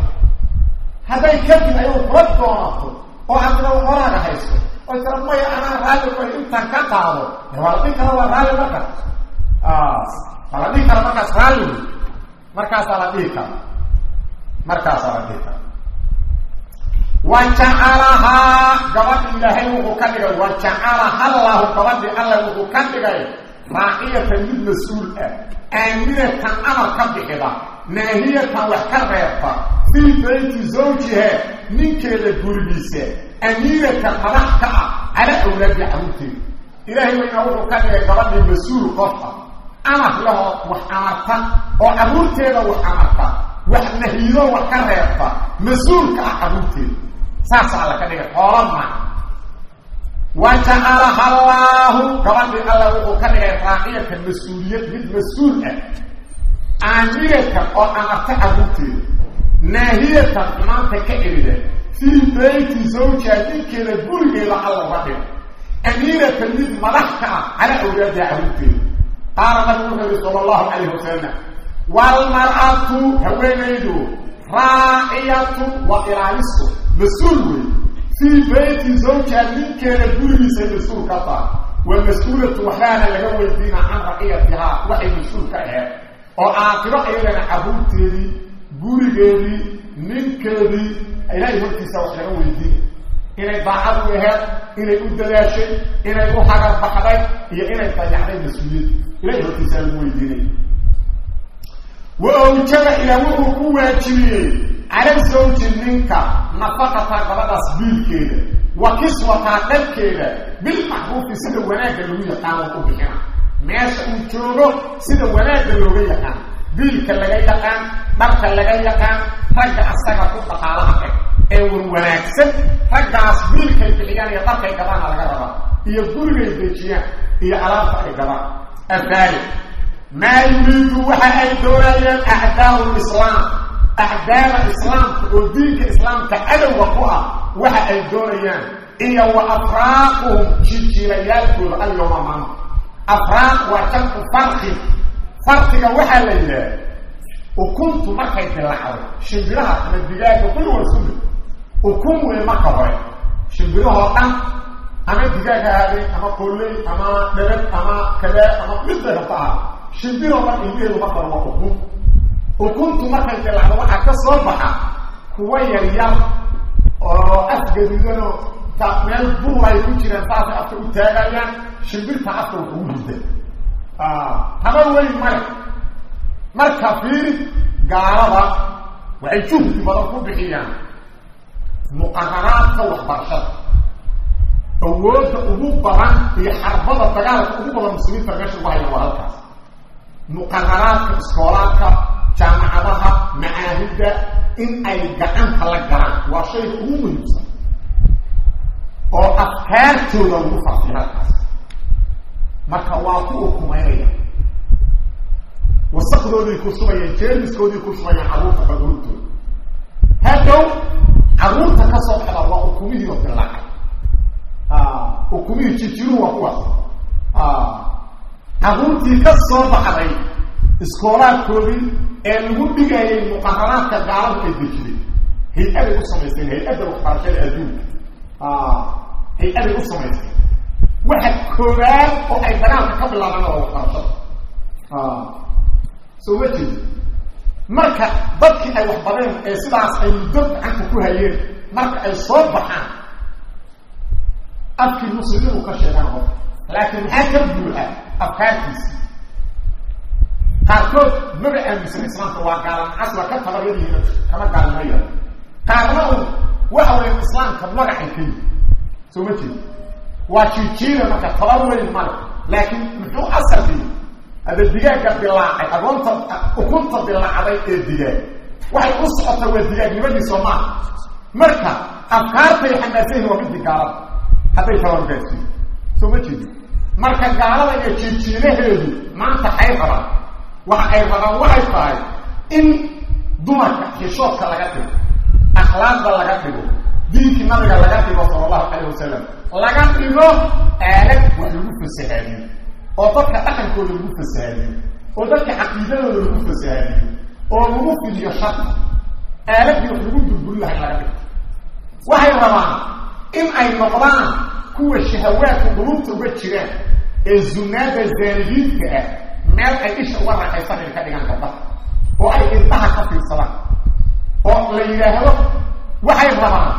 hadday kadib ayagu kula doonato oo adna horaaga haysto oy tira maya anaa raalli koy intaan ka qaado waa la dhihi kara waa raalli markaas. Waa la dhihi kara markaas raalli. Markaasaa la dhihi kara. Markaasaa la dhihi kara wa jacalahaa gabadhi ilaahay wuxuu ka dhigay wa jacalaha allahu gabadhi alla wuxuu ka dhigay raaciyatan mid mas'uul ah aaminatan amar ka bixida naahiyatan wax ka reebta fii bayti zawjiha ninkeeda gurigiisa amiinatan madax ka ah cala awlaadi caruurteeda ilaahay weyna wuxuu ka dhigay saasa alla ka dhigay xoola ma wa jacalaha allaahu gabadhii alla wuxuu ka dhigay raaciyatan mas'uuliyad mid mas'uul ah aaminatan oo amarta caruurteeda naahiyatan xumaanta ka celida fii bayti zawjiha ninkeeda gurigeeda alla uga dhigo amiinatan mid madax ka ah cala awlaadiha caruurteeda qaala nabigu wuxuu yihi allahu calayhi wasalam waalmar'atu haweenaydu raaciyatu waa ilaaliso mas'uul wey fii bayti zawjiha ninkeeda gurigiisa mas'uul ka taha waa mas'uulatu waxbaana laga weydiina can raciyatihaa waxay mas'uul ka aheed oo aakiro ayadana caruurteedii gurigeedii ninkeedii ilaahay hortiisa wax laga weydiina inay daacad u aheed inay u dadaashay inay u hagar baxday iyo inay dayacday mas'uuliyadda ilahay hortiisa lagu weydiinay. Wa awjaba ilaa wuxuu ku waajibiyey cala zawji ninka nafaqataa gabadhaas biilkeeda wa kiswataa dharkeeda bilmacruufi sida wanaagga lagu yaqaano u bixina. Meesha uu joogo sida wanaagga looga yaqaan. Biilka laga yaqaan dharka laga yaqaan ragga asaga ku dhaqaalaha eg ee wan wanaagsan raggaas biilkay bixiyaan iyo dharkay gabaana laga rabaa iyo gurigay dejiyaan iyo alaabta ay gabaan. Afaali maa yuriidu waxa ay doonayaan acdaau lislaam acdaada islaamka oo diinka islaamka cadowga ku ah waxa ay doonayaan iyo wa afraaquhum jijiilayaalkooda alyowma maanta afraaq waa janku farqi. Farqiga waxaa la yidhaha ukuntu markay dilacdo shimbiraha ama digaaga kulli waa isku mid ukun wey marka hore shimbirahoo dhan ama digaag ha ahaadeen ama qolley ama dhabad ukuntu markay dilacdo waxaa ka soo baxa. Kuwa yaryar oo afgaduudanoo ta meel bur ay ku jiraan saasay afka u taagayaan shimbirta afka wax ugu rida haba weyn male marka fiiri gaalada waxay juhdi badan ku bixiyaan muqararaadka waxbarashada. Awoodda ugu badan iyo xarbada dagaalka ugu badan muslimiinta meesha ugu haya waa halkaas jaamacadaha macaahidda in ay gacanta la galaan waa shayga ugu muhiimsan oo afkaartooda lagu faafiya halkaas. Marka waa ku ukumaynaya wasaqdoodii ku shubayaan jeermiskoodii ku shubayaan carruurta qaguurtooda haddow carruurta ka soo baxda waa ukumihii oo dilaacay ukumihii jijiruhu waa kuwaas carruurtii ka baxday iskoolaadkoodii ee lagu dhigayay muqararaadka gaaladu ay dejiyeen hay'aday u samaysteen hay'adda waxbarashada adduunka. Hay'aday u samaysteen. Waxa koobaad oo ay dagaalka ka bilaabaan waa waxbarashada. Soo ma jeedi marka dadkii ay waxbadeen ee sidaas ay muddo gacanta ku hayeen marka ay soo baxaan afkii muslimiinu ka sheegaan hor laakiin maxaa ka buuxa afkaartiisi qaarkood maba aaminsan islaamka waa gaala macas waa ka tabaryadihiin kama gaalmaya qaarna un waxa weya islaamka magacay ka yihi soo ma jeedi waa jiijiida marka tabar weyn male laakiin muxuu asalkii ada digaagga dilaacay agoonta ukunta dilaacday ee digaag. Waxay u socota waa digaagnimadiis oo maaha marka afkaartay xamaasayihin waa midii gaalada. Hadday tabarugaadsiin soo ma jeedi marka gaalada iyo jiijiidaheedu maanta ay rabaan waxa ay rabaan waxay tahay in dumarka xishoodka laga dhigo akhlaaqda laga dhigo diinkii nabiga laga dhigo sala allahu calayh wasalam laga dhigo aalad wax lagu fasahaadiyo oo dadka dhaqankooda lagu fasahaadiyo oo dadka caqiidadooda lagu fasahaadiyo oo lagu fidiyo shaki aaladii wax lagu burburi lahay laga dhigto waxay rabaan in ay noqdaan kuwa shahawaadka qulubta uga jiraan ee zunaada zaanidiinka ah meel ay isha uga raaxaysan ay ka dhigaan oo ay indhaha ka fiirsadaan. Oo la yidhaahdo waxay rabaan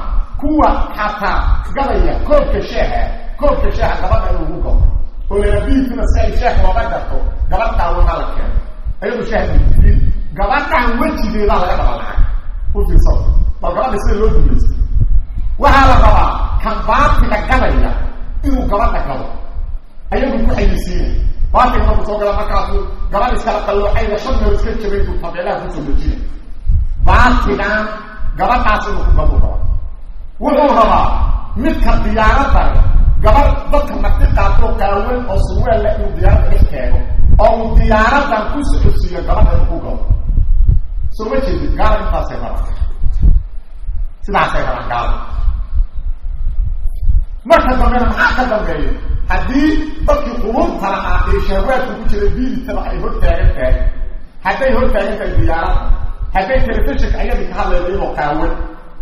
kuwa xataa gadaya koobka shaaha koobka shaaha gabadha in lagu gado oo lalabiituna si ay shaah looga garto gabadhaa waxa la keeno ayadu shaah biiin gabadhan wejigeedaa laga dhaba lacag. U fiirsado bal gabadha sida loo dulaysto waxaa la rabaa kan baatiga gadaya inuu gabadha gado ayagu ku xayisiinay baatiga marku soo gala markaasu gabadh iskala qalloocayda shan meel iska jabay buu tabeelaha ku soo dejinay baatigan gabadhaas inuu ku gado raba wuxuu rabaa midka diyaaradda gabadh dadka marti qaatoo kaawen oo surwaalla inuu diyaaradda dhex taago oo uu diyaaradan ku socodsiiyo gabadha inuu ku gado soo ma jeedid gaala intaasay rabaan. Sidaasay rabaan marka dambena maxaa ka dambeeya haddii dadkii qulubta lahaa ee shahawaadka ku jira diiditaba ay hor tahay hadday hor tahay diyaaradda hadday telefishinka ayadii ka hadlayso iyadoo qaawan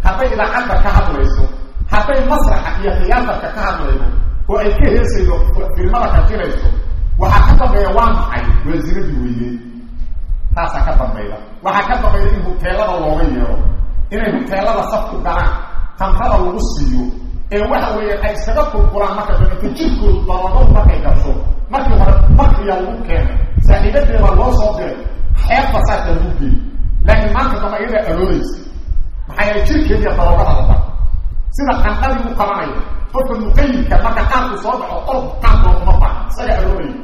hadday idaacadda ka hadlayso hadday masraxa iyo tiyaatarka ka hadlayso oo ay ka heesaydo filmada ka jirayso waxaa ka dambeeya waa maxay? Waa zinadii taasaa ka dambayda waxaa ka dambayda in huteelada looga yeero inay huteelada safku galaan tamrada lagu siiyo ee waxa weeyaan ay iskaga kurkuraan marka dambeeta jirkoodu daroogo markay gasho. Markii hore markiyaa lagu keenay saaxiibadeebaa loo soo diray xeebta saasa lagu geey laakiin maanta dambe iyadaa arooraysa. Maxaa yeele jirkeediiya daroogada la dar sida qandhadii u qabanaya qofka muqayidka marka qaanku soo dhaco qolku qaankood uma baa isaga arooraya.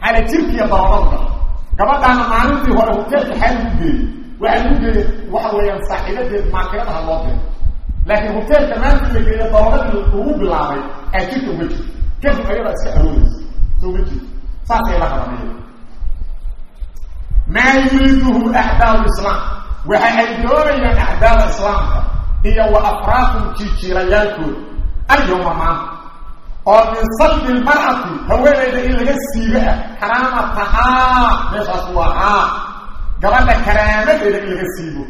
Maxaa yeele jirkiiya daroogada gasho gabadhaana maalintii hore huteelka xaal lagu geeyey. Waxaa lagu geeyey waxa weeyaan saaxiibadeed maakiradaha loo diray laakiin huteelka maanta la geeya daroogadii ugu bilaabay aa jirka uga jirta kadib ayadaa iska arooraysa soo ma jirto saasay la qabanaya maa yuriiduhu acdaa lislaam waxa ay doonayaan acdaada islaamka iyo wa afraaqum jijiirayaalkooda alyawma maanta oo min salbi lmar'ati haweenayda in laga siibo ah karaamatahaa meeshaas waa haa. Gabadha karaamadeeda in laga siibo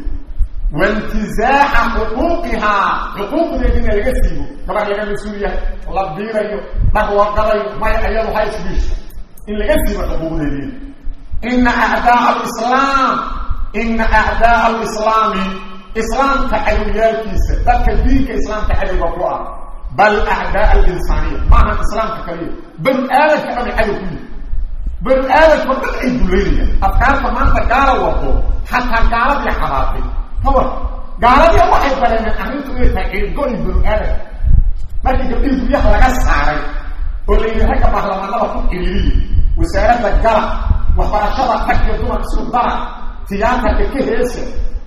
waintizaaxa xuquuqihaa xuquuqdeeda in laga siibo gabadh laga mas'uul yahay la biirayo dhag warqadayo maya ayadu ha isbiisho in laga siibo xuquuqdeedii ina acdaa alislaam ina acdaa alislaami islaamka cadowiyaalkiisa dadka diinka islaamka cadowga ku ah bal acdaa alinsaaniya maaha islaamka kaliya bani aadamka dhami cadow ku yihi bani aadamka dhan ay duleynayaan afkaarta maanta gaala wado xataa gaaladii xabaatay hawar gaaladii waxay dareemeen arrintu inay tahay cirgoni bani aadam markii gabdhihii guryaha laga saaray oo la yidhi ragga baarlamaanada ku ciriiriya wasaaradda gala waxbarashada rag iyo dumar isu dara tiyaatarka ka heesa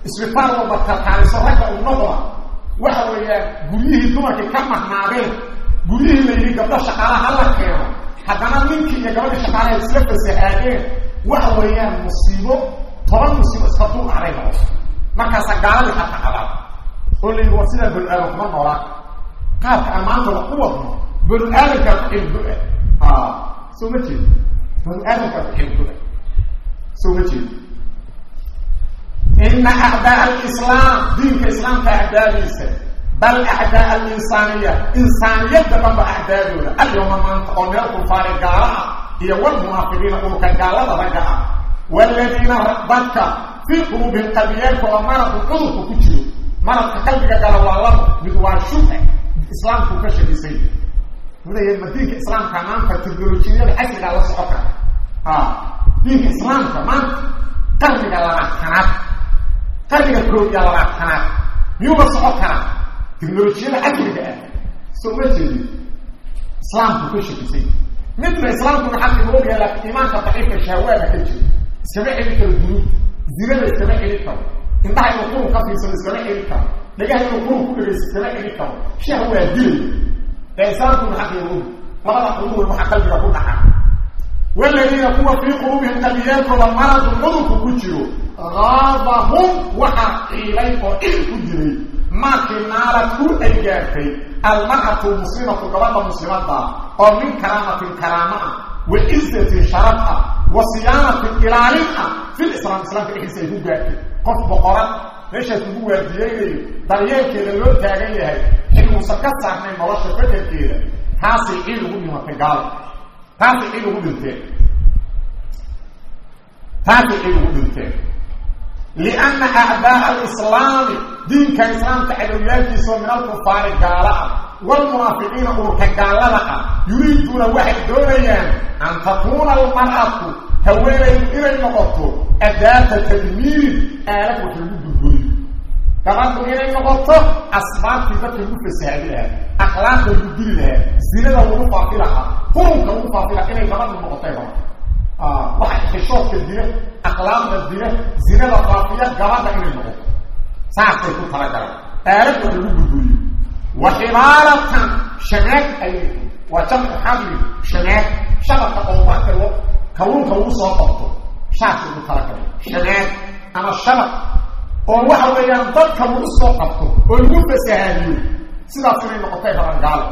isbitaal walba tartaariso ragga unoqda waxa weeyaan guryihii dumarkii ka mahnaadeen guryihii la yidhi gabdho shaqaalaha hala keeno haddana ninkii iyo gabadhii shaqaalaha isla fasahaadeen waxa weeyaan musiibo toban musiibo iska dul aday noqoto markaasa gaaladii xata qabaan oo la yidhi waa sidaa banu aadam kuma noolaa qaabka ammaanta wax ku wadno banu aadamkaa ku xilgo-a a soo ma jeedo banu aadamkaa ku xilgo-a soo ma jeedo ina acdaa alislaam diinka islaamka acdaadiisa bal acdaa alinsaaniya insaaniyadda dhanba acdaadooda alyawma maanta oo meel kufaari gaala ah iyo walmunaafiqiina dhulka gaalada ragga ah. Waladiina dadka fii quluubihim qalbiyaalkooda maradku cudurku ku jiro maradka qalbiga gala waa laba mid waa shubha islaamku ka shakisay mudaya diinka islaamka maanta teknolojiyada casrigaa la soco kara a diinka islaamka maanta qarniga labaatanaad qarniga kood iyo labaatanaad miyuu la soco karaa? Teknolojiyada casriga ah. Soo ma jeedin? Islaamku ka shakisay midna islaamku maxaa igu ogyahay laakiin iimaanka daciifka shahawaada ka jiro iskama celin zinada iskama celin karo indhaha inuu qurun ka fiirsado iskama celin karo dhagaha inuu qurun ku dhegaysto iskama celin karo shahwaa dilay ee islaamku maxaa igu og labada quluub waxaa qalbiga ku dhaca waladiina kuwa fii quluubihim qalbiyaalkooda maradun cudurku ku jiro aadahum waxaa ciilay oo il ku jiray maakii naarad ku ay gaartay almar'atu muslimatu gabadha muslimadda oo min karaamatin karaama ah wa cizatin sharaf ah wa siyaanatin ilaalin ah fil islaam islaamka dhexdiisa ay ku gaartay qof boqorad meeshaas ugu waardiyeynayo daryeelkeeda loo taagan yahay xilmuusan ka saarnayn nolosha fakarkeeda taasay ciid ugu dhimatay gaalo taasay ciid ugu dhinteen taasay ciid ugu dhinteen lianna acdaa alislaami diinka islaamka cadowyaashiisao min alkufaari gaala ah waalmunaafiqiina urka gaalada an takuuna almar'atu haweenaydu inay noqoto adaata tadmiir aalad wax lagu dulgooyo gabadhu inay noqoto asbaabtii dadka lagu fasaadi lahaa akhlaaqda lagu dili lahaa zinada lagu faafi lahaa qurunka lagu faafi lahaa inay gabadhu noqotay raba waxa xishoodka dila akhlaaqda dila zinada faafiya gabadha inay noqoto saasay ku talagaleen aalad wax lagu dulgooyo wa xibaalatan shanaag ay waa jamcu xabli shanaag shabaka oo marka lo kalluunka lagu soo qabto. Shaasay ku talagaleen shanaag ama shabaq oo waxa weeyaan dadka lagu soo qabto oo lagu fasahaadiyo sidaas inay noqotay rabaan gaalo.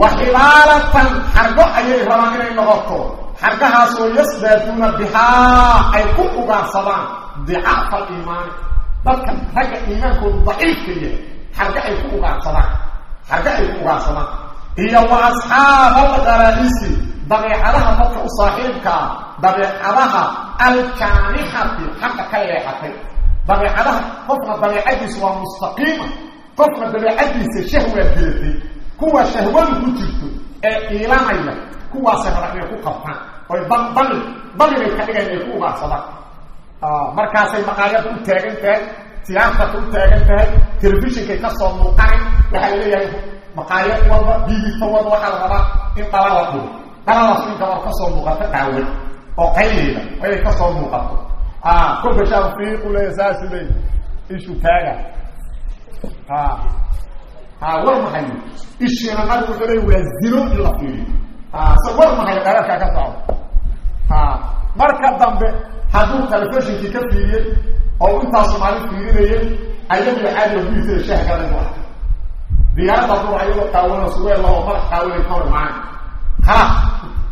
Wa xibaalatan xargo ayay rabaan inay noqoto. Xargahaasoo yasdaaduuna bihaa ay ku ugaarsadaan dicaafa aliimaani dadka ragga iimaankoodu daciifka yahay xarga ay ku ugaarsadaan xarga ay ku ugaarsadaan iyo wa asxaaba alqaraa'isi dabeecadaha dadka u saaxiibkaa dabeecadaha aljaanixati xaqa ka leexatay. Dabeecadaha qofna dabeecadiisu waa mustaqiima qofna dabeecadiisa shahwaa gelatay kuwa shahwadu ku jirto ee iilanaya kuwaasay raba inay ku qabtaan oy bali balibay ka dhigayn ay ku ugaarsadaan markaasay maqaayadda u taagan tahay siyaasarka u taagan tahay telefishinkay ka soo muuqanayn waxaa la leeyahay maqaayad walba biibita walba waxaa la in dhala la dhaladaas in gabar ka soo muuqato dhaawan oo qayleeda oo inay ka soo muuqato kolka shaafiiqu leeya saasu leey ishu taaga ha war mahayo ishiina nabigu wuxuu waa zino in la fiiriyo so war mahayo dheerarkaa ka socdo marka dambe hadduu telefishinkii ka fiiriyey oo intaa soomaali fiirinayay ayagoo caadiga gudiisada shahgalagu arkay diyaarada dur ayagoo qaawano sugeel lahoo madax qaawanay ka hor imaana khalas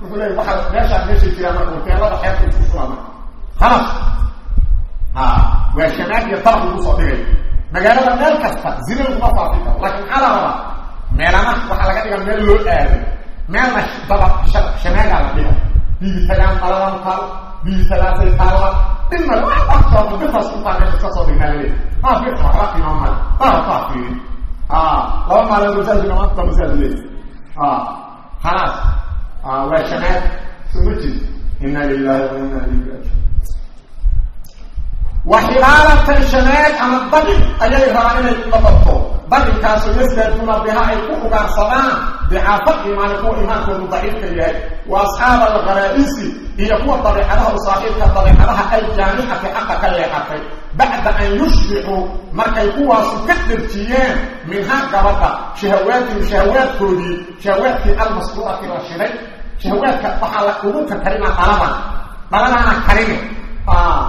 wuxuu leey waxa meeshaan meeshay jiraan marka hoteelada xeebta isku sulama khalas. Ha waa shanaag iyo lagu soo dhigay. Magaalada meel kasta zina laguma faafi karo. Laakiin maxaa la waxaa laga dhiga meel loo aaday. Meelna daba shanaagaa la dhiga biibitagaan maladan taal biibitagaasay taalla inna waxaasoo birtaas untaa meesha iska soo dhignaa taa fiirin laba maalin masaajina maanta masaaj leeyahay khalaas waa shanaag suma ama dabin ayay rabaan inay ku noqoto dabinkaasoo yasdaaduuna biha ay ku ugaarsadaan dicaafa iimaani kuwa iimaankoodu daciifka yahay wa asxaaba alqaraa'isi iyo kuwa dabeecadaha u aljaamicati xaqa ka leexatay bacda an yushbixuu markay kuwaasu ka dherjiyeen minhaa gabadha shahawaatihim shahawaadkoodii shahawaadkii shiday shahawaadka waxaa la ugu ka karina dhalada dhaladaana karine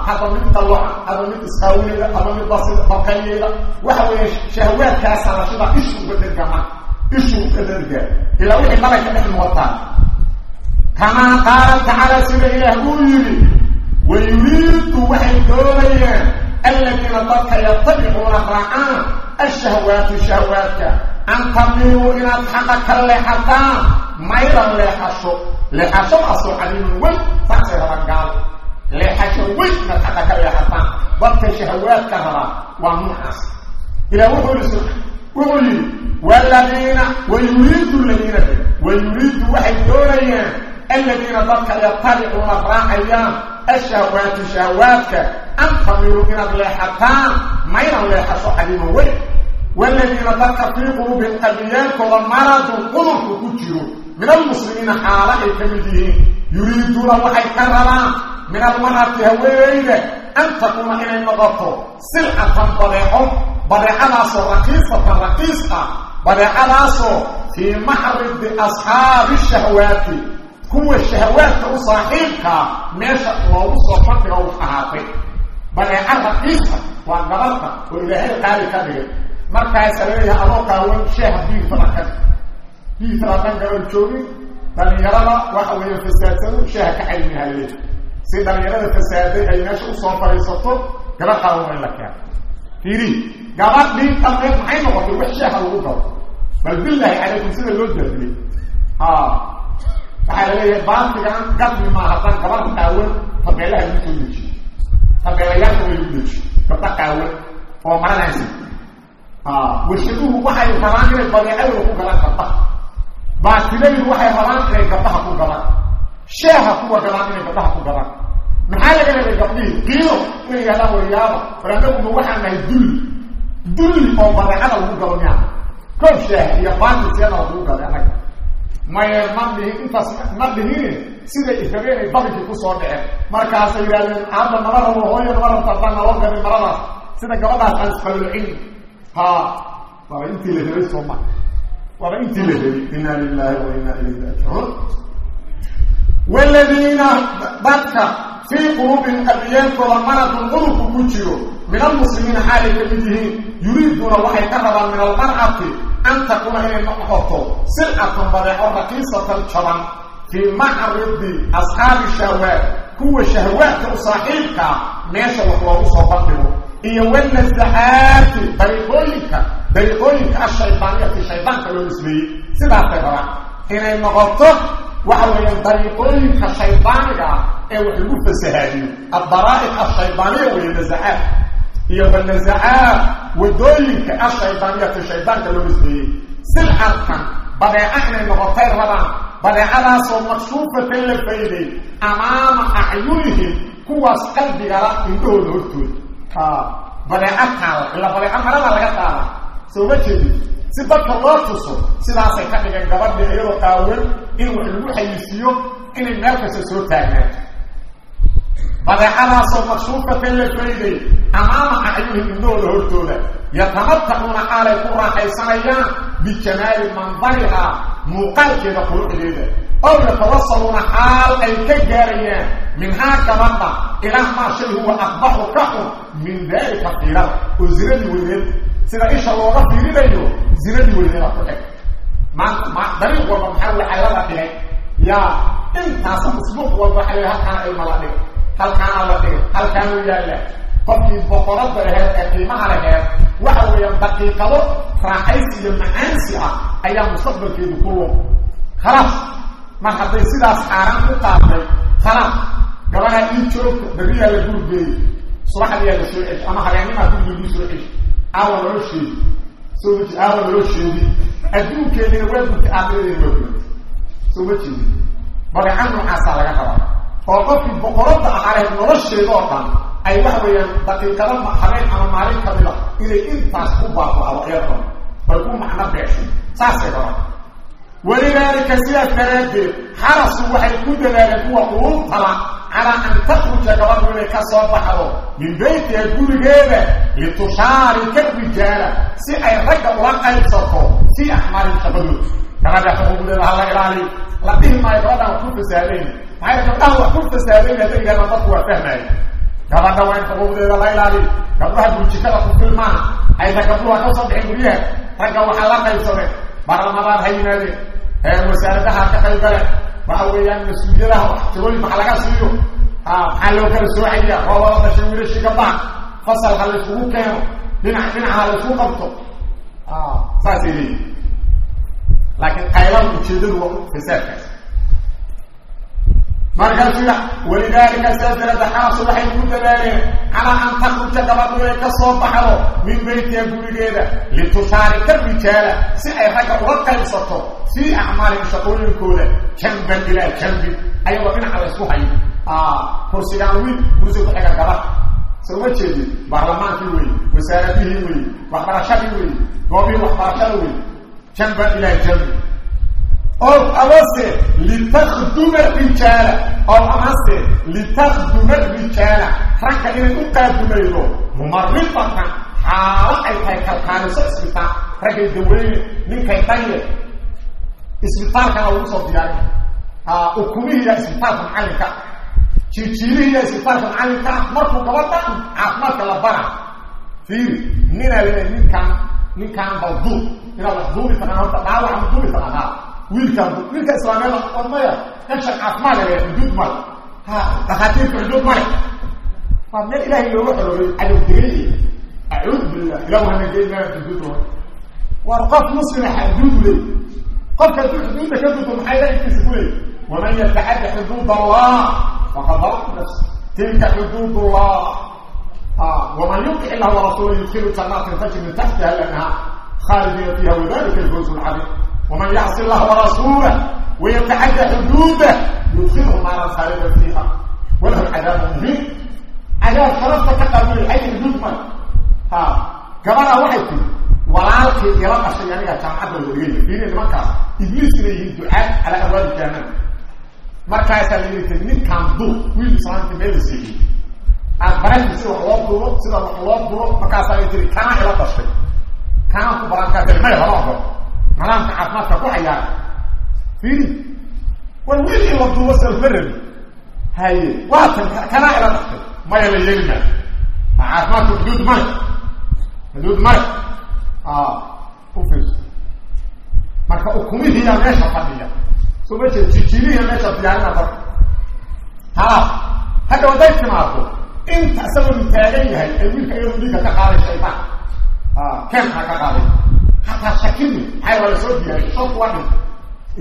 hadba mid dalwaca hadba mid isqaawinayda ama mid baqayayda waxa weeye shahawaadkaasa la shida ishu uga dergama ishu uga derga ilaa wixii dhalay ka dhex muuqataa kamaa qaala tacaala sida ilaah uu yidhi wayuriidu waxay doonayaan aladiina dadka yatabicuuna raacaan ashahwaatu shahawaadka an tamiluu inaad xaqa ka leexataan maylan leexasho leexashadaasoo cadiiman weyn saasay rabaan gaalo leexasho weyn inaad xaqa ka leexataan dadka shahawaadka rabaa waa nuucaas ilah wuxuu yii wuxuu yidhi waladiina wayuriidu ladiina wayuriidu waxay doonayaan aladiina dadka yatabicuuna raacayaan ashahwaatu shahawaadka an tamiluu inaad leexataan maylan leexasho cadiiman weyn waladiina dadka fii quluubihim qalbiyaalkooda maradun cudurku ku jiro min almuslimiina xaalo ay ka mid yihiin yuriiduuna waxay ka rabaan min almarati haweenayda an takuuna inay noqoto silcatan badeeco kuwa shahawaadka u saaxiibkaa meesha loogu soo bandhiga u ahaatay. Badeeco raqiisa waa gabadha oo ilaahay qaali ka dhigay markaasa leeyahay adoo qaawan sheeha biifalakan biifalakan gaban joogin dhalinyarada waxa weeye fasaadsado sheeha ka caymihaley si dhalinyarada fasaaday ay meesha u soo fadhiisato gaba qaawan in la keeno fiiri gabadhii dhameed maxay noqotay? Wax sheeha lagu gabo bal bilaahi calaykum sida loo jaadiyey ha waxaa la leeyahay baatigan gadmi maa haddaan gabadha qaawan tabeelaha lagu soo dejiyo. Tabeelayaasha way lagu dejiyo. Gabdha qaawan oo maranaysa. Ha warshaduhu waxay rabaan inay badeecadooda ku galaan gabdhaha baatilaydu waxay rabaan inay gabdhaha ku galaan. Sheeha kuwa galaan inay gabdhaha ku galaan. Maxaa laga leeday gabdhihii? Qiilo inay yidhahdaan waryaaba warandaguma waxaan nahay dulli. Dulli oo badeecada lagu galo miyaa koob sheeh iyo baati siyada lagu galay annaga maye ma dhihin intaas ma dhihine siday israbeenay badankii ku soo dhaceen. Markaasay yidhahdeen hadda nala rabo hooyo nala rabta haddaan naloo garin maradaas sida gabadhaas aan isqalolcin ha waaba intii la helay soo ma. Waaba intii la helay. Inna lilahi wa inna ilayhi raajicuun. Waladiina dadka fii quluubihim qalbiyeenkooda maradun cudurku ku jiro. Min almuslimiina xaalay ka mid yihiin yuriiduuna waxay ka rabaan min almarcati an takuuna inay noqoto silcatan badeeco raqiisatan jaban fii macridi asxaabi shahwaat kuwa shahwaadka u saaxiibkaa meesha wax loogu soo bandhigo iyo wanazacaati dariiqooyinka dariiqooyinka ashaydaaniyati shaydaanka loo nisbeeyey sidaasay rabaan inay noqoto waxa weeyaan dariiqooyinka shaydaaniga ah ee iyo wanazacaat waddooyinka ashaydaaniyati shaydaanka loo nisbeeyey silcadkan badeeca inay noqotay rabaan badeecadaasoo makshuufatan la fayday amaama acyunihim kuwaas qalbigala indhahooda hortooda. Badeeco taala ila badeeco marada laga qaada. Soo ma jeedin? Si dadka loo tuso sidaasay ka dhigeen gabadhii iyadoo qaawan in wax lagu xayisiiyo inay meel kasta soo taagnaato badeecadaasoo makshuufatan la fayday amaama acyunihim indhahooda hortooda. Yatamatacuuna xaalay ku raaxaysanayaan bijamaali mandarihaa muuqaalkeeda quruxdeeda. Ow yatawasaluuna xaal ay ka gaarayaan minhaa gabadha ilaa maa shay huwa aqbaxu ka xun min daalika fiirada oo zinadii weyneed sida isha looga fiirinayo zinadii weyneeda ku eg maanta ma dariiq walba maxaa la caylada dhigay? Yaa intaasa halkaana la dhigay halkaanu yaalla. Qofkii boqorada laheed ee qiimaha laheed waxa weeyaan daqiiqado raaxaysi iyo macaansi ah ayaa mustaqbalkeedu ku lum khalaas mar hadday sidaas xaaraan ku qaatay khalaas gabaha ii joogta beriyaa la gurgeeyey. Subaxdiyaa la soo cesh ama habeenimaa gurigii soo cesh aawa loo sheegi soo ma je aawa loo sheegi adduunkeedina waa waa gurtay soo ma jeedi badeeca noocaasaa laga rabaa oo qofkii boqorada ahaa laheyd nolosheeda oo dhan ay waxa weeyaan daqiiqado habeen ama maalin kamida inay intaas ku baaba'do iyadoo bay ku macno beesho. Saasay rabaan walidaalika sidaas daraaddeed xarasu waxay ku dadaaleen kuwa quluubtala calaa an takhruja gabadhu inay ka soo baxdo min beytiha gurigeeda litushaarika rijaala si ay ragga ula qaybsato fii axmaalin shaqadood gabadha xuquuqdeeda hala ilaaliyo la dhihi maayo gabadhan wax ku fasaadayn maxay gabdhaha wax ku fasaadayn hadday yidhahdaan dadku waa fahmaayo gabadha waa in xuquuqdeeda la ilaaliyo gabdhaha burjikada ku filmaan aysa gabdhuha ka soo bixin guryaha ragga waxaa la qaybsadeen baarlamadaan ha yimaadeen wasaaradaha ka qaybgale waxa weeyaan mas'uuliyadaha jagooyin waxa laga siiyo maxaa loo kala soocaya roobada dashay wiilashii gabdhaha fasalka layskugu keeno dhinac dhinaca laysku qabto saasay leeyihiin laakiin qaylada ujeedadu waa fasaadkaas markaasuu walidaalika saas darada waxay ku dadaaleen calaa an takhruja gabadhu ka soo baxdo min beytiha gurigeeda litushaarika rijaala si ay ragga uga qaybsato fii acmaalihim shaqooyinkooda jamban ilaa jambin ayagoo dhinaca la isku hayo kursigaan wiil kursi ku xiga gabadh soo ma jeedin baarlamaankii wey wasaaradihii wey waxbarashadii wey goobihii waxbarashada wey jamban ilaa jambin oo amase litakduma rijaala oo amase litakduma rijaala ragga inay u qaadumaydo mumarifatan xaalo ay tahay kalkaaniso isbitaal raggay daweyne ninkay dhaye isbitaalkana lagu soo diyaarin ukumihiiya isbitaalka macalinka jiijiilihiiya isbitaalka macalinka markuu gabadhan caafimaadka la bara fiiri ninaa lena ninkaan ninkaan balduub inaad wax duubi taqaan horta dhaawaca ma duubi taqaanaa wiilkaan wiilka islaamiyada ormaya kashan caafimaad le xuduud male ha dhakhaatiirka xuduud male waa meel ilaahay looga xoroobay cadowdegay acuudu billah ilahu hana geynaa xuduuda war qof muslima xaduud ley qofka hadduu xuduudda ka gudbo maxay lainkiisa ku leey waman yatacadda xuduud allah faqad dalama nafsa tilka xuduud warasuula yudkilu janaatin tajri min taxtiha lanha khaalidina fiha wadalika alfawz lcadiim waman yacsi allah warasuulah wayatacadda xuduudah yudkilhu naaran khaalida fiiha walahu cadaabu muhiim cadaab sharafta ka qaabulay xay xuduud male ha gabadaa waxay tiri walaalkii ila dhashay aniga jaamacadda wareegaya fiiri nimankaas ibliis inay yihiin ducaad calaa abwaabi jahanama markaasaa la yidhi ninkaan du wiil islaamka meel siiyey aad baraysa sida wax loo duubo sida wax loo dubo markaasaa ay tiri kanaa ila dhashay kanaan ku barankaa maya lama ogolo nadaamka caafimaadka ku hayaara fiiri war wiil in la duubo salfarari haye waatan kanaa ila dhashay maya la yeeli maayo. Caafimaadka xuduud male xuduud male ufiirso marka ukumihiiya meesha fadhiya. Soo ma jeed jijilihiya meesha diyaarina marka ha hadda hadday timaado inta isagoo taagan yahay ay wiilka iyadu dhiigga ka qaaday shaydaan keenkaa ka qaaday. Hataa shakini maxay waa la soo diyaariy shooku waa dhinta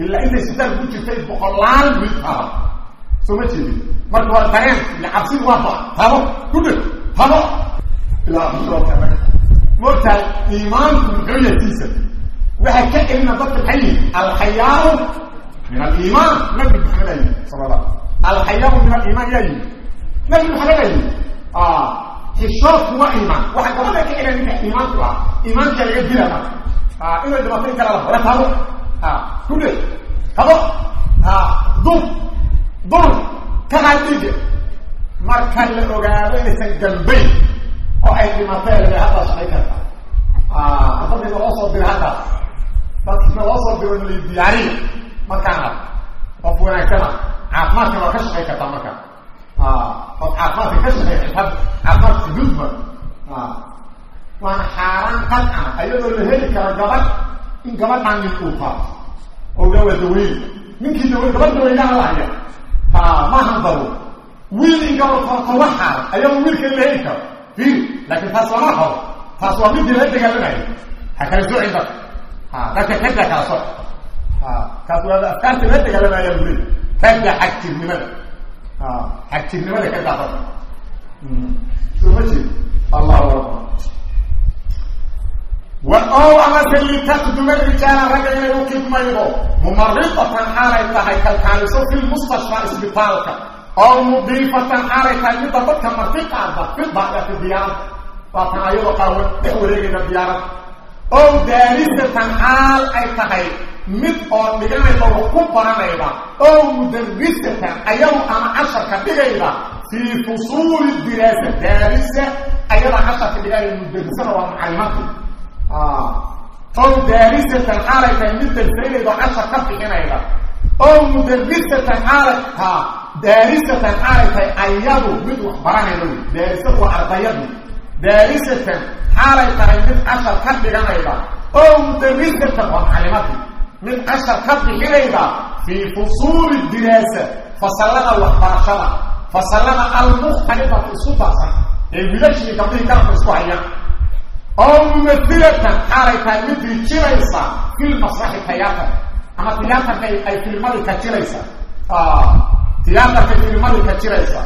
ilaa intay sitaan ku jirtay boqolaal wiil taaba soo ma jeedin. Marka waa dareen iyo cabsidi waa ba tabo. Ku dhig tabo. Ilaa shooka moogtahay iimaanku muxuuyatiisa waxay ka celina dadka maxay yihiin alxayaaru min aliimaan. Nabi maxamed aa yihi sala la alxayaaru min aliimaan yaa yihi maxamed aa yihi xishoodku waa iimaan waxa gabadha ka celina ninka iimaanku ah iimaanka laga dila marka inay dhibato in kala la hore tabo ku dhe tabo dur dur ka hadhiga marka la ogaado inaysan gambayn oo ay dhimatee la haddaa shaqay karta dadka naloo soo diro haddaas dadka naloo soo diro nala diyaariya markaana qof wanaagsana caafimaadka waa ka shaqay kartaa marka qof caafimaadka ka shaqeey caafimaad xuduudba waana xaaraan qadcana ayadoo la heli karo gabadh in gabadhaan nin uu qaato oo gaa waa daweyne ninkii dawe gabadh daweynaha lahaya ha maahan daro wiil in gabadh qorto wa xaaran ayadoo wiilka la heli karo fiiri laakin taas lama horo taas waa midii la dagaalamaya ha kala socin dadka ha dadka kada kala soc ha kaas waa afkaarta la dagaalamaya buli xagjirnimada kada dadka soo ma jeed allahu akbar وأو أمس لتقدم الرجال رجل يوكب ميضو ممرضة حالة تهي كالكالسو في المستشفى اسبطالك أو مضيفة حالة تهي ضبطك مرتقى في الضغط في الديارة فاتعيرو قاوة تحوريك الديارة أو دارسة حال أي تهي mid oo dhiganaysa wax ku baranayda oo mudarrisata ayadu ama casharka dhigayda fii fusuuli diraasa daarisa ayada casharka dhigaya mudarrisada waa macalimadii ow daarisatan xaalay tahay mid darsaynayda oo cashar ka bixinayda ow mudarrisatan xaalay ha daarisatan xaalay tahay ayadu mid wax baranayda wy daarisadu waa ardayadii daarisatan xaalay tahay mid cashar ka dhiganayda ow mudarrisatan waa macalimadii mid cashar ka bixinayda fii fusuuli diraasa fasallada waxbarashada fasallada almukhtalifata isku darsan ee wilashii gabdhihii garabka isku hayaan oo mumailatan xaalay tahay midii jiraysa filmasraxi tiyaatar ama tiyaatarka ay filmadii ka jiraysa. Tiyaatarkay filmadii ka jiraysa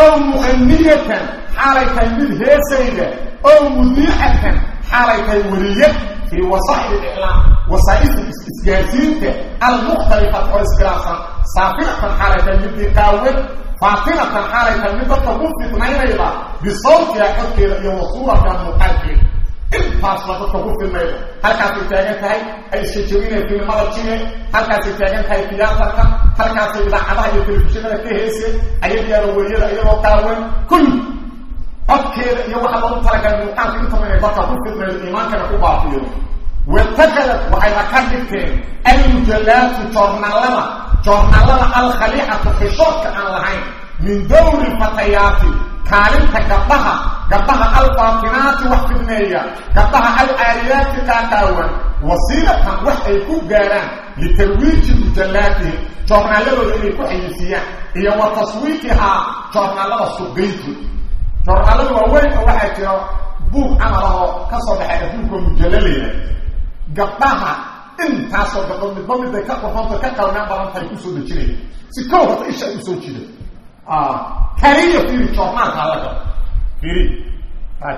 oo muqaniyatan xaalay tahay mid heesayda oo mudiicatan xaalay tahay weliye fii wasaail iclaam wasaailta isgaarsiinta almukhtalifat oo iskhilaafsan saafiratan xaalay tahay midii qaawan faatinatan xaalay tahay mid dadka ku fitnaynayda bisawtiha xodkeeda iyo wasuurata muuqaalkeeda intaasba dadka ku fidnayda halkaasay taagan tahay ay filmada jine halkaasay taagan tahay halkaasay idaacadaha iyo telefishinada ka heese. Ayadiyaada weriyada iyagoo qaawan kulli codkeeda iyo waxa loogu talagalay intaba inay dadka ku fidnaydo iimaankana ku baafiyo. Watakadat waxayna ka dhigteen almujallaatu joornaalada joornaalada alkhaliicatu xishoodka aan lahayn. Min dowri fatayaati kaalinta gabdhaha gabdhaha alfaatinaati wax fidneeya gabdhaha alcaaliyaati qaaqaawan wasiilatan wax ay ku gaaraan litarwiiji mujallaatihim joornaaladooda inay ku xayisiiyaan iyo wa taswiiqihaa joornaalada suqayntood jornaalada waaweyn oo waxaa jira buug camal ahoo ka soo baxay adduunka mujallaleyda gabdhaha intaasoo gabdhood midba miday ka qofonto ka qalnaan badan tahay ku soo dejinaya. Si kow isha ay u soo jida kaliya firi joornaalka alagada firi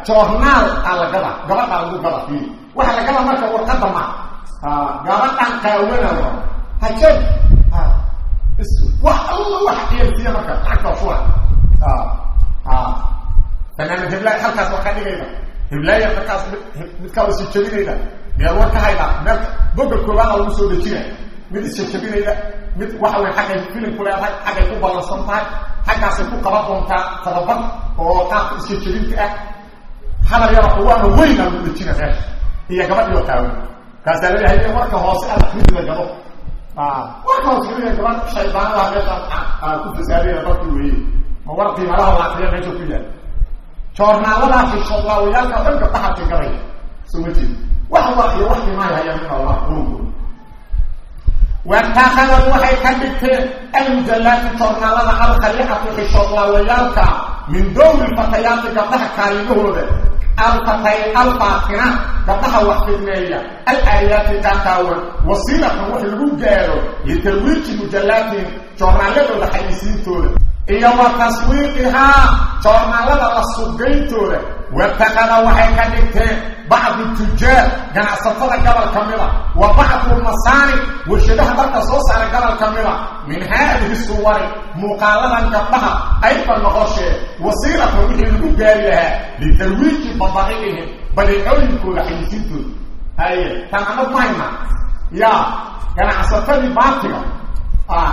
joornaal alagada gabadhaa lagu gada firi waxa lagada marka warqada ma gabadhan qaawana haje wax alla wax iyarsiya marka lacagta shua fanaanad heblaay halkaas waa ka dhigayda heblaaya markaas mid kala sii jabinayda meel war ka hayda meel boga koobaada lagu soo dejina mid isjajabinayda mid waxa wey xaggay filimku leedahay xaggay ku ballansan tahay xaggaasay ku qaban doontaa tababar oo qaabka isjajabinta ah. Hadal yara kuwaana weyna lagu dejina meesha iyo gabadhiyo qaawan kaasaa la leeyahay marka hoose ala xidida gabo. Warka hoose xidida gabadh shaydaanada meesha ku fasaadaya dadkii weeye. Ma war qiimalaha la akriya meesha ku yaal. Joornaaladaa xishoodlaawayaalka dhan gabdhaha tigaraya soo ma jeed wax war iyo wax qulubkooda waataakadad waxay ka dhigteen almujallaati joornaalada alkhaliicatu xishoodlaawayaalka min dowri fatayaati gabdhaha kaalimahooda alfatay alfaatina gabdhaha wax fidneeya alaaliyaati kaakaawan wasiilatan wax lagu gaaro litarwiiji mujallaatin joornaaladooda xayisiintooda iyo wa taswiiqihaa joornaalada la sugayntooda watakada waxay ka dhigteen bacdu tujaar ganacsatada gobol ka mida wa bacdu masaani warshadaha dalka soo saara gobol ka mida min haadihi suwari muuqaaladan gabdhaha ayba noqoshee wasiilatan wixii lagu gaari lahaa litarwiiji bada'ihim badeecooyinkooda xayisiintooda haye tan anad mahayna ya ganacsatadii baatiga ah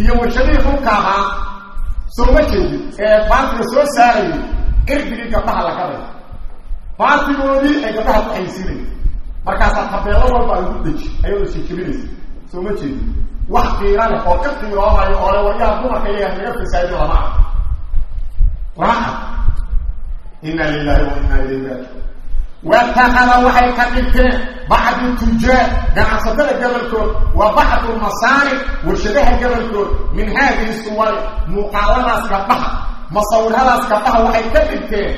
iyo warshadihii dhulka ahaa soo ma jeedin ee baatiga soo saarayay cirdigii gabdhaha la gaday baatigoodii ay gabdhaha ku xaysiinaya markaasaa tabeelo walba lagu deji ayadoo jejebinaysa soo ma jeedin. Wax qiira oo ka qiiroonayo oo le waryaha dumarka iyaga naga fasaadin lama ah ah inna lilahi wa inna ilayhi raajiun watakada waxay ka dhigteen bacdu tujaar ganacsatada gobolkood wa bacdu masaani warshadaha gobolkood min haadihi suwari muuqaaladaas gabdhaha masawiradaas gabdhaha waxay ka dhigteen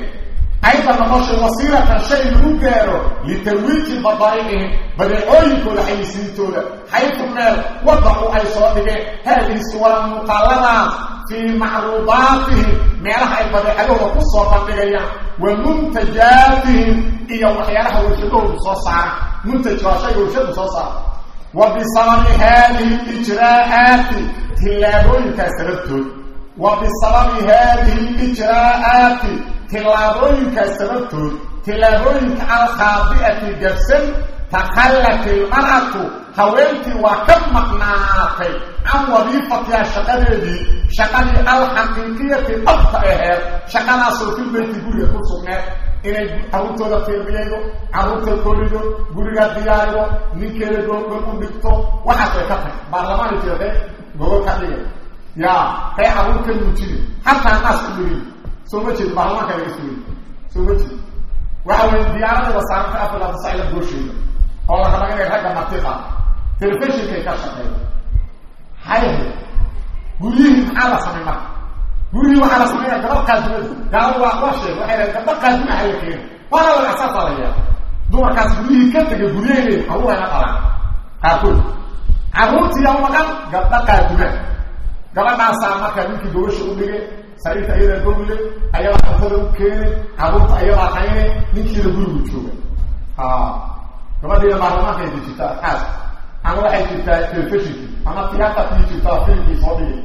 ayda noqoshay wasiilatan shay lagu gaaro litarwiiji badaaicihim badeecooyinkooda xayisiintooda xaytu meel wadacu ay soo dhigeen haadihi suwara muuqaaladaas fii macruudaatihim meelaha ay badeecadooda ku soo bandhigayaan wa muntajaatihim iyo waxyaalaha warshadahoodu soo saara muntaj waa shayga warshadu soo saara wa bisababi haadihi lijraa'aati tillaabooyinkaas sababtood wa bisababi haadihi lijraa'aati tillaabooyinkaas sababtood tillaabooyinka alkhaabi'ati gabsan takhallat ilmar'atu haweentii waa ka maqnaatay. Can wadiifatiha shaqadeedii shaqadii alxaqiiqiyati dhabta aheed shaqadaasoo fil beyti guriga ku sugneed inay carruurtooda firbiyaydo carruurta korido guriga diyaarido ninkeeda googol u dhigto waxaas way ka tahay. Baarlamaanay jirtay gogol ka dhigay ya kay carruurka muujini. Xataa naas u dhigin soo ma jeedo baarlamaanka laga sugay soo ma jeedo waxa weye diyaaradada saarta afilada sayla goosheeda oo la raba inay ragga martiqa telefishinkay ka shaqeeya hayhe guryihii maxaa la samay marka guryihii waxaa la sameeya gabadh qaadimada gaala waa waa sheeg waxay dhahay gabdha qaadima hala keena waana laga asaasaa la yaa dumarkaas guryihii ka tegay guryaheeda carruurayna dhalaan qaarkood carruurtiya umaqan gabdha qaadima gabadhaasaa marka ninkii gobasha u dhigay sariirta ayadaa gogle ayadaa cuntada u keenay carruurta ayadaa hayne ninkiina gurigu jooga gabadhiina baarlamaanka ay jirtaa xaas ama waxay jirtaa telefishinki ama tiyaatarkii jirtaa filimkii soo dhigay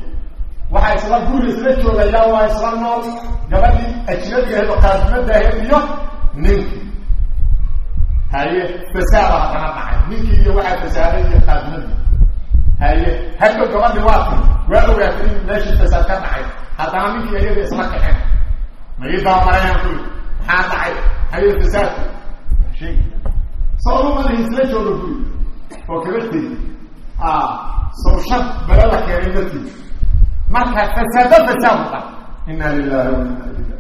waxaa isla guriga isla joogayaa waa isla nool gabadhii ajnabigaheed oo qaadimadaheed iyo ninkii haye fasaada haddana dhacay ninkii iyo waxaa fasaaday iyo qaadimadii haye haddo gabadhi waa tiri waa ogaatay in meeshii fasaad ka dhacay haddana ninkii ayada isla kaceen magii dabamarayaan kuli maxaa dhacay haye fasaadku shay soomamadahi isla jooga guri oo kaba tegi sawshad bala la keenay markii marka fasaado fasaad u dha ina lilahi wa ina ilayhi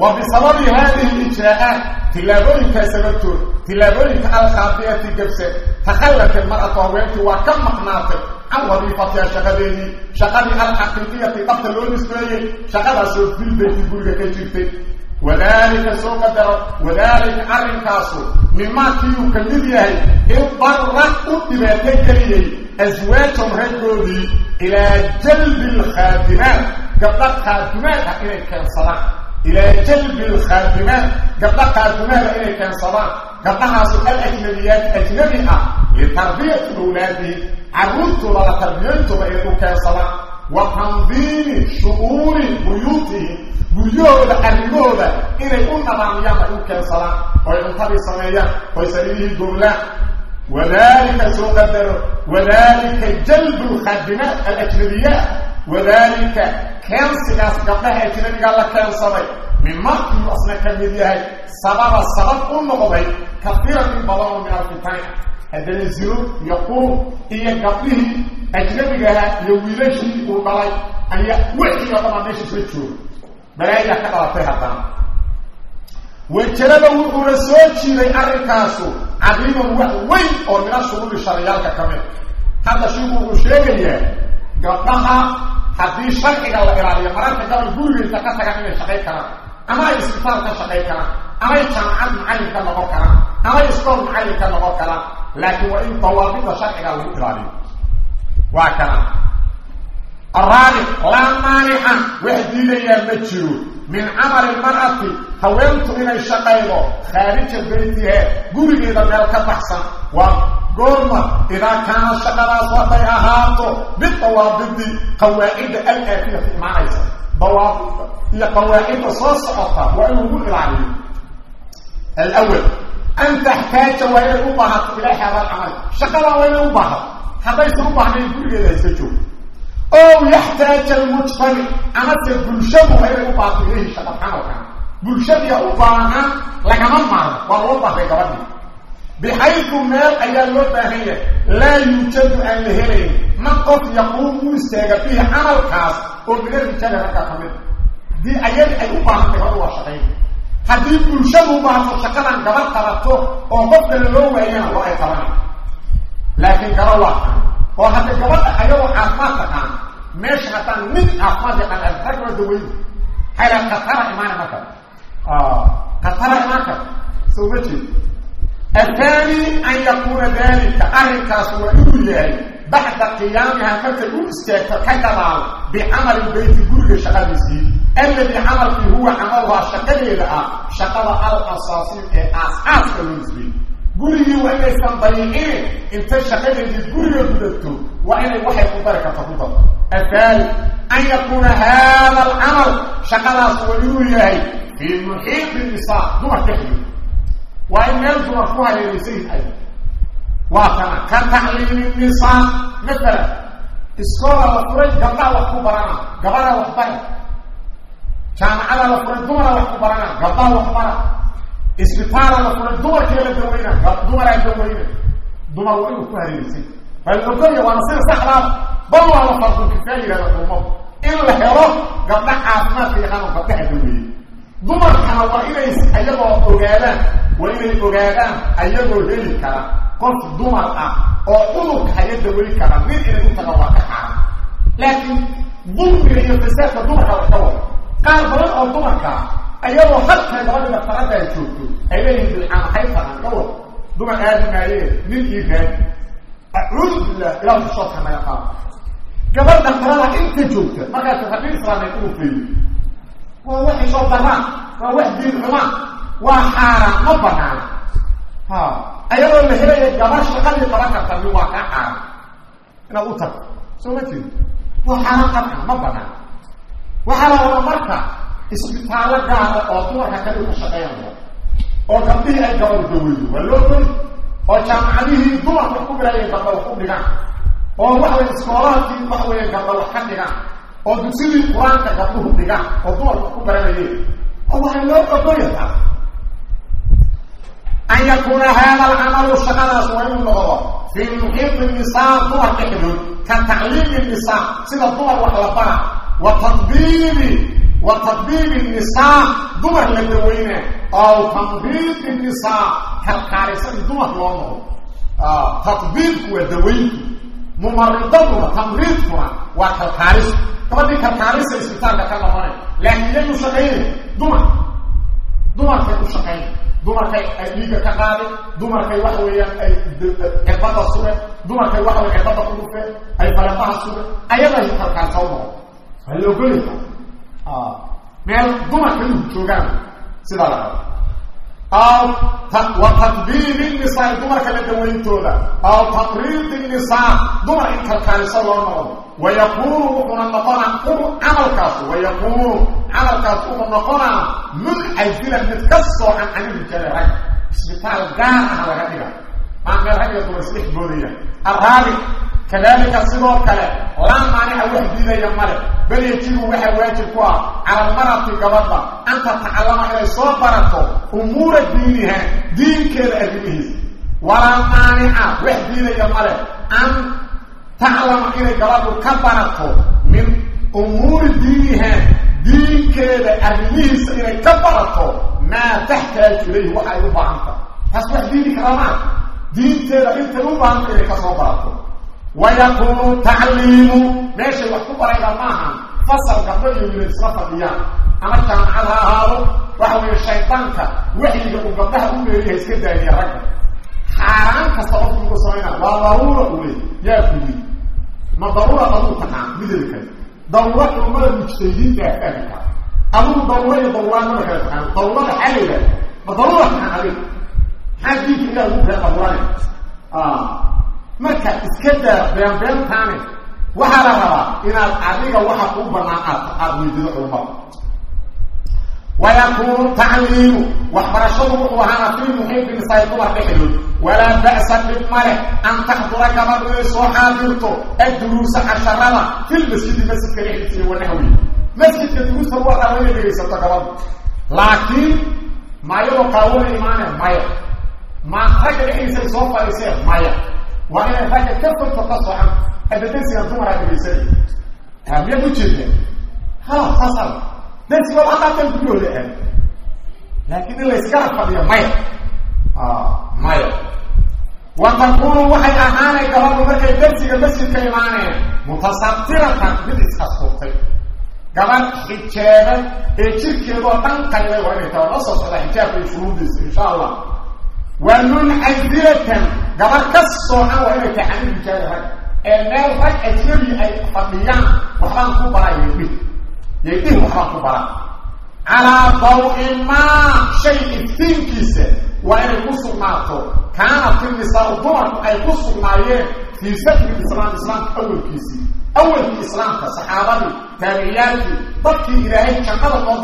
wa bisababi hadihi lijraa'aat tillaabooyinkaa sababtood tillaabooyinka alkhaafiyati gabse takhallat ilmar'atu haweentii waa ka maqnaatay can wadiifatiha shaqadeedii shaqadii alxaqiiqiyati dhabta loo nisbeeyey shaqadaasoo filbeyti guriga ka jirtay. Wadalika soo qadaro wadalika arrinkaasu mimakiiyuu ka mid yahay idara u dhibaato geliyey aswaajahum raggoodii ilaa jalbi alkhaadimaat gabdha khaadimaad ah inay keensadaan ilaa jalbi alkhaadimaat gabdha khaadimaada inay keensadaan gabdhahaasu alajnabiyaat ajnabi ah litarbiyati awlaadihi carruurtooda la tarbiyayntooda inay u keensadaan wa tandiimi shu'uuni buyuutihim guryahooda arrimahooda inay u nadaamiyaan ay u keensadaan oy cuntadii sameeyaan oy sariirihii gowlaan wadalika soo qadaro wadalika jalbu lkhadimaat alajnabiyaat wadalika keensigaas gabdhaha ajnabiga la keensaday mimakii asna ka mid yahay sababa sabab u noqday kafiiratin badanoo min alfitani haddana zino iyo qurub iyo gabdhihii ajnabigaha iyo wiilashii uu dhalay ayaa wixii oo dhamaa meesha soo jooga balaayaa ka dhalatay haddana wajalada wuxuuna soo jiiday arrinkaasu cadiiman wax oo mina sharciyaalka ka mid hadda shiiku wuxuu sheegayaa gabdhaha haddii sharciga la ilaaliyo mararka gabal gurigeisa ka tagan inay shaqayn karaan ama ay isbitaal ka shaqayn karaan amay jaamacad macallin ka noqon karaan amay iskool macallin ka noqon karaan laakiin waa in dawaabida sharciga lagu ilaaliyo. Waa kana. Araabic laa maanica wax diidayaa ma jiro. Min camali lmar'ati haweentu inay shaqaydo khaarija beytiha gurigeeda meel ka baxsan waa goorma idaa kaana shaqadaas hadday ahaato bidawaabidi qawaacidda alaafiyati imaanaysa dawaabida iyo qawaacidda soo socota waa in lagu ilaaliyo alawal an taxtaaja waa inay u baahato ilaa haada alcamal shaqadan waa inay u baahato haddaysan u baahnayn gurigeeda haysa joog ow yaxtaaja almujtamic amase bulshadu waa inay u baahato ilayhi shaqa camalka bulshadiia u lagama maarmo waa loo baahday gabadhii bixaydu meel ayaa loo baahan yahay laa yuujadu aan la helayn man qof yaquum u istaaga bihi camalkaas oo mina rijaali ragga ka mid haddii ayadi ay u baahantay gabadhu waa shaqayn haddii bulshadu u baahato shaqadan gabad qabato oo qofkale loo waayana waa ay qabanay laakiin gaba waa kan oo hadda gabadha ayagoo caafimaad taqaan meesha haddaan الثاني أن يكون ذلك أهل كاسورة إلهي بعد قيامها كتبوا استاكتر كتبعوا بعمل البيت كل شغالسي الذي عمل فيه هو عملها شكل إذا شكل الأساسي أساس كالنسبي قولي وإن يستنبيعين انت الشكل إذا قولي وقلته وإن وحي قدرك تفضل الثالث أن يكون هذا العمل شكل أسولي إلهي في المحيط بالنساء نوع تحيه waa in meel dumar ku hareeraysan yahay waa kana ka tacliimi nisaa maalan iskoola la furay gabdhaha wax ku barana gabadha wax bara jaamacada la furay dumara wax ku barana gabdhaha wax bara isbitaala la furay dumarkee la daweyna dumaraa daweyna dumar waa inuu ku hareeraysan waa la ogolya waana saxdaa bal la fardu kifaa yihahda in la helo gabdha caafimaadka yaqaano gabdhaha dumarkana waa inay ayagoo ogaadaan waa inay ogaadaan ayagoo heli kara. Qof dumar ah oo cudurka hayada weli kara nin inay u taga waa ka xaaran laakiin dulmiga iyo fasaadka dumarka wax ka wada qaar badan oo dumarka ayagoo halkan gabadhida farada ay joogto ay leeyihiin bilcaan maxay tagaan? Ka wada dumar aadi maayee nin ii raadi acuudu billah ilaa kushoodka naga qaado. Gabadha farada inta joogta markaas haddii islaameed uu feeyo waa waxay soo daraan waa wax diin xumaan waa xaaraan ma banaana ha. Ayadoo la helaya gabar shaqadii qaban karta mi waa kaa xaaraan inaad u tagto soo ma jeedi waa xaaraan qabka ma banaana waxaa la rabaa marka isbitaallo gaara oo dumarka kali ku shaqeynaya oo gabdhihii ay gabal daweydo waa loo goy oo jaamacadihii dumarka wax ku bilaayay gabda wax ku dhigaan oo waxway iskoolaadkii wax weeye gabda wax ka dhigaan oo dugsidii qur'aanka gabdhuhu dhigaan oo dumarka ku baranayeen oo waxaa loo ogoyataa an yakuuna haada alcamalu shaqadaas waa inuu noqdo fii muxiiti nisaa dumar dhexdood ka tacliimi nisaa sida dumar wax la bara wa tadbiibi wa tadbiibi nisaa dumar la daweyna aw tanbiibi nisaa kalkaalisadii dumar loo noqdo tadbiibku waa daweynku mumaridaduna tamriidkuna waa kalkaalis gabadhii kalkaalisa isbitaalka ka noqonay laakiin yay u shaqaynay dumar dumarkay u shaqayn dumarkay ay dhiiga ka qaadeen dumarkay waxa weeyaan ay cirbada sugeen dumarkay waxa wey cirbada ku dhufeen ay faleefaha sugeen ayaday kalkaalsa u noqon waa la ogolaya meel dumarka inu joogaan sidaa aw wa tadbiibi nisaa dumarka la dawayntooda aw taqriidi nisaa dumar in kalkaaliso loo noqdo. Wayakuunu wuxuuna noqonaa camalkaasu. Wayakuunu camalkaas wuxuu noqonaa muncazilan mid ka soocan canilrijali rag. Isbitaal gaar ah laga dhiga maa meel rag iyo dumar isdhex boodaya araabi kadalika sidoo kale laa maanica wax diidaya male. Bal yajibu waxaa waajib ku ah cala almarati gabadha. An tatacallama inay soo barato umuura diiniha diinkeeda arrimihiisa walaa maanica wax diidaya male. An taclama inay gabadhu ka barato min umuuri diiniha diinkeeda arrimihiisa inay ka barato maa taxtaaju ilayhi waxa ay u baahanta taas wax diini kara maa diinteeda intay u baahanta inay ka soo barato wayakuunu tacliimu meeshay wax ku barayda maaha fasal gabdho iyo wiila isla fadhiyaan. Ama jaamacad ha ahaado waxa weeye shaydaanka waxyiga uu gabdhaha u leeyahay iska daaniya ragga. Xaaraan kasta qofku ugu samayna waa daruura u leey yaa kudi ma daruura aduu taqaan midada kale. Daruura culumada mujtahidiinta ah fahmi kara adugu daruura iyo daruuraan mada kale taqaan daruurada yidhaha ma daruura taqaan adig maxaa diinka ilah ugu been daruurane marka iska daa beenbeentaane waxaa la rabaa inaad adiga waxa kuu banaan aad aada weydido culumada wayakuunu tacliimu. Waxbarashadu wuxuu ahaana fii muxiibi nisaai dumar dhexdood walaa ba'sa dhib male an taxdura gabadhu inay soo xaadirto adduruusa casharada filmasjidi masjidka dhexdiisa wanaxwi masjidka duruusta waa raba inay dhegaysato gabadhu. Laakiin maayadoo qaawona imaane maya ma ragga dhexdiisay soo fadhiiseen maya. Waa inay ragga ka fogto ka socan adadasigan dumaraa dhegaysanay miyaad u jeedeen halas saasal darsiga waa haatan gurihooda aad laakiin in layskala fadhiyo maya. Maya. Wa takunu waxay ahaanay gabadhu markay darsiga masjidka imaaneen mutasatiratan mid iskasturtay gabadh xijaaban ee jirkeedoo dhan qaybay waa inay tahay la socda xijaabka iyo shuruudiisa insha allah wa muncasilatan gabadh ka soocan waa inay tahay xaniif hijaabi rag ee meel rag ajnabi ay fadhiyaan waxbaan ku baraya dhih yaydhihi waxbaan ku bara calaa dawi maa shay iftiinkiisa waa inay ku sugnaato kaanat inisaau dumarku ay ku sugnaayeen fii sadri islaam islaamka awalkiisii awalkii islaamka saxaabadii taabiciyaalkii dadkii ilaahay jannada noo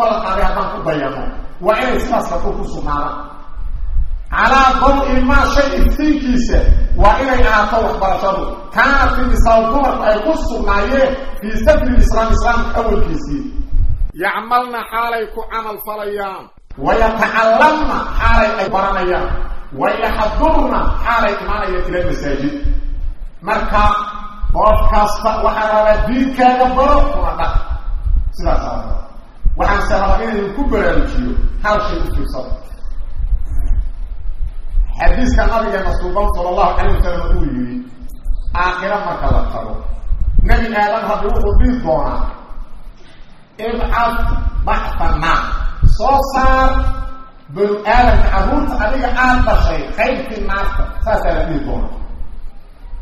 calaa dawi maa shay iftiinkiisa waa inay ahaato waxbarashadu. Kaanat inisaau dumarku ay ku sugnaayeen fii sadri islaam islaamka awalkiisii. Yacmalna xaalay ku camal falayaan. Wayatacalamna xaalay ay baranayaan. Wayaxadurna xaalay imaanayaan ila masaajid. Marka qof kasta waxaa rabaa diinkaaga baro kuna dhaq. Sidaasa raba waxaanse rabaa inaynu ku baraarujiyo hal shay u fiirsado xadiiska nabigeena suuban sala allahu calay wasalam uu yidhi aakhiro marka la tago nebi aadan rabbi wuxuu dhihi doonaa ibcad baxtanaa soo saar banu aadamka carruurta adiga aada dhashay qaybkii naarta. Saasaa la dhihi doona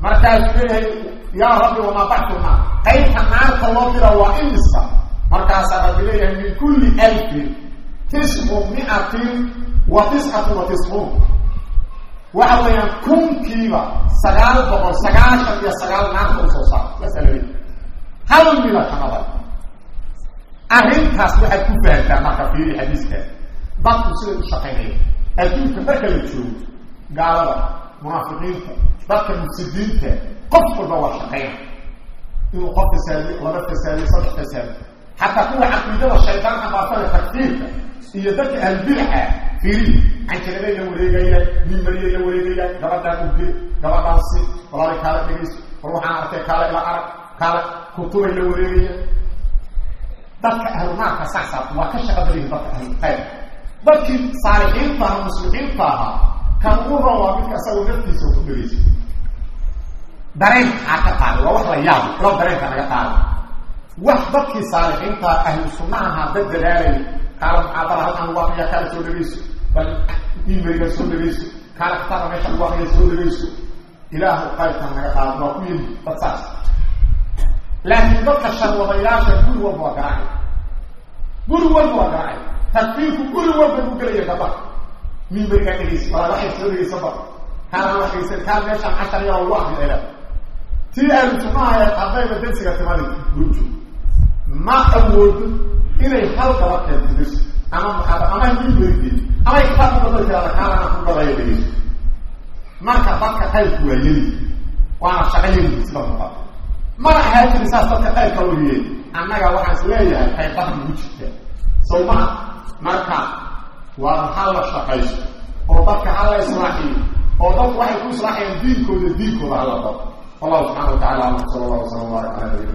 markaasuu leeyahay yaa rabbi wamaa baxtu naar qaybta naarta loo dira waa imisa markaasaa rabbi leeyahay min kulli alfin tiscu miatin wa tiscatun wa waxa weeyaan kunkiiba sagaal boqol sagaashan iyo sagaal naarta u soo saar. Saasaa la leeyahay hal mida kamada arrintaas waxaad ku fahantaa marka fiiri xadiiska. Dadku siday u adduunka marka la joogo gaalada munaafiqiinta dadka mufsidiinta qof walba waa shaqayna inuu qof fasaadiyo laba fasaadiyo saddex fasaadiyo xataa kuwa caqiidada shaydaanka baafada takfiirka iyo dadka ahlbidaxa fiiri canjiraday la wareegayaan mimbariyay la wareegayaan gabadhaan ugdi gabadhaan si walaala kaala dhegayso war waxaan arkay kaala ila arag kaala kutubay la wareegayaan dadka ahlunaarka saasa waa ka shaqa badayihin dadka ahlulkhayr dadkii saalixiinta aha muslimiinta ahaa kan ugu ron waa midka isagoo naftiisa ku dhegaysa dareenkaa ka qaaday waa wax la yaabo ilo dareenka naga qaaday wax dadkii saalixiinta ahlu sunnaha dad dadaalay kaala muxaadara halkan lagu akriya kaala soo dhegeyso bal imeriga soo dhegeyso kaala kitaaba meesha lagu akriya soo dhegeyso ilaahu qaybkan naga qaado waa ku yimi dad saas laakiin dadka sharwadayaasha guri walba waa garacay guri walba waa garacay takfiirku guri walba ku gelaya gaba mimerigaa dhegeysa wala waxay soo dhegeysa ba kaala waxaysan kaa meeshaan cashar yaa lagu akriya tii ahlu sunnaha haddayba dersiga timadi gujo ma awoodo inay hal keento dersi ama muxaada ama mimberigii ama kitaab ku badaya dhegeyso marka dadka qaybku waa yeli waana yeli sida muuqata mana ahaa jiri saas dadka qaybka wariyey annaga waxaan is leeyahay qaybaha ugu jirta sow maa marka waa ha la shaqayso oo dadka ha la oo dadku waxay ku islaaxayaan diinkooda diinkooda hala dado wallahu subxana wa tacala alam sala allah wasala barak ala nabina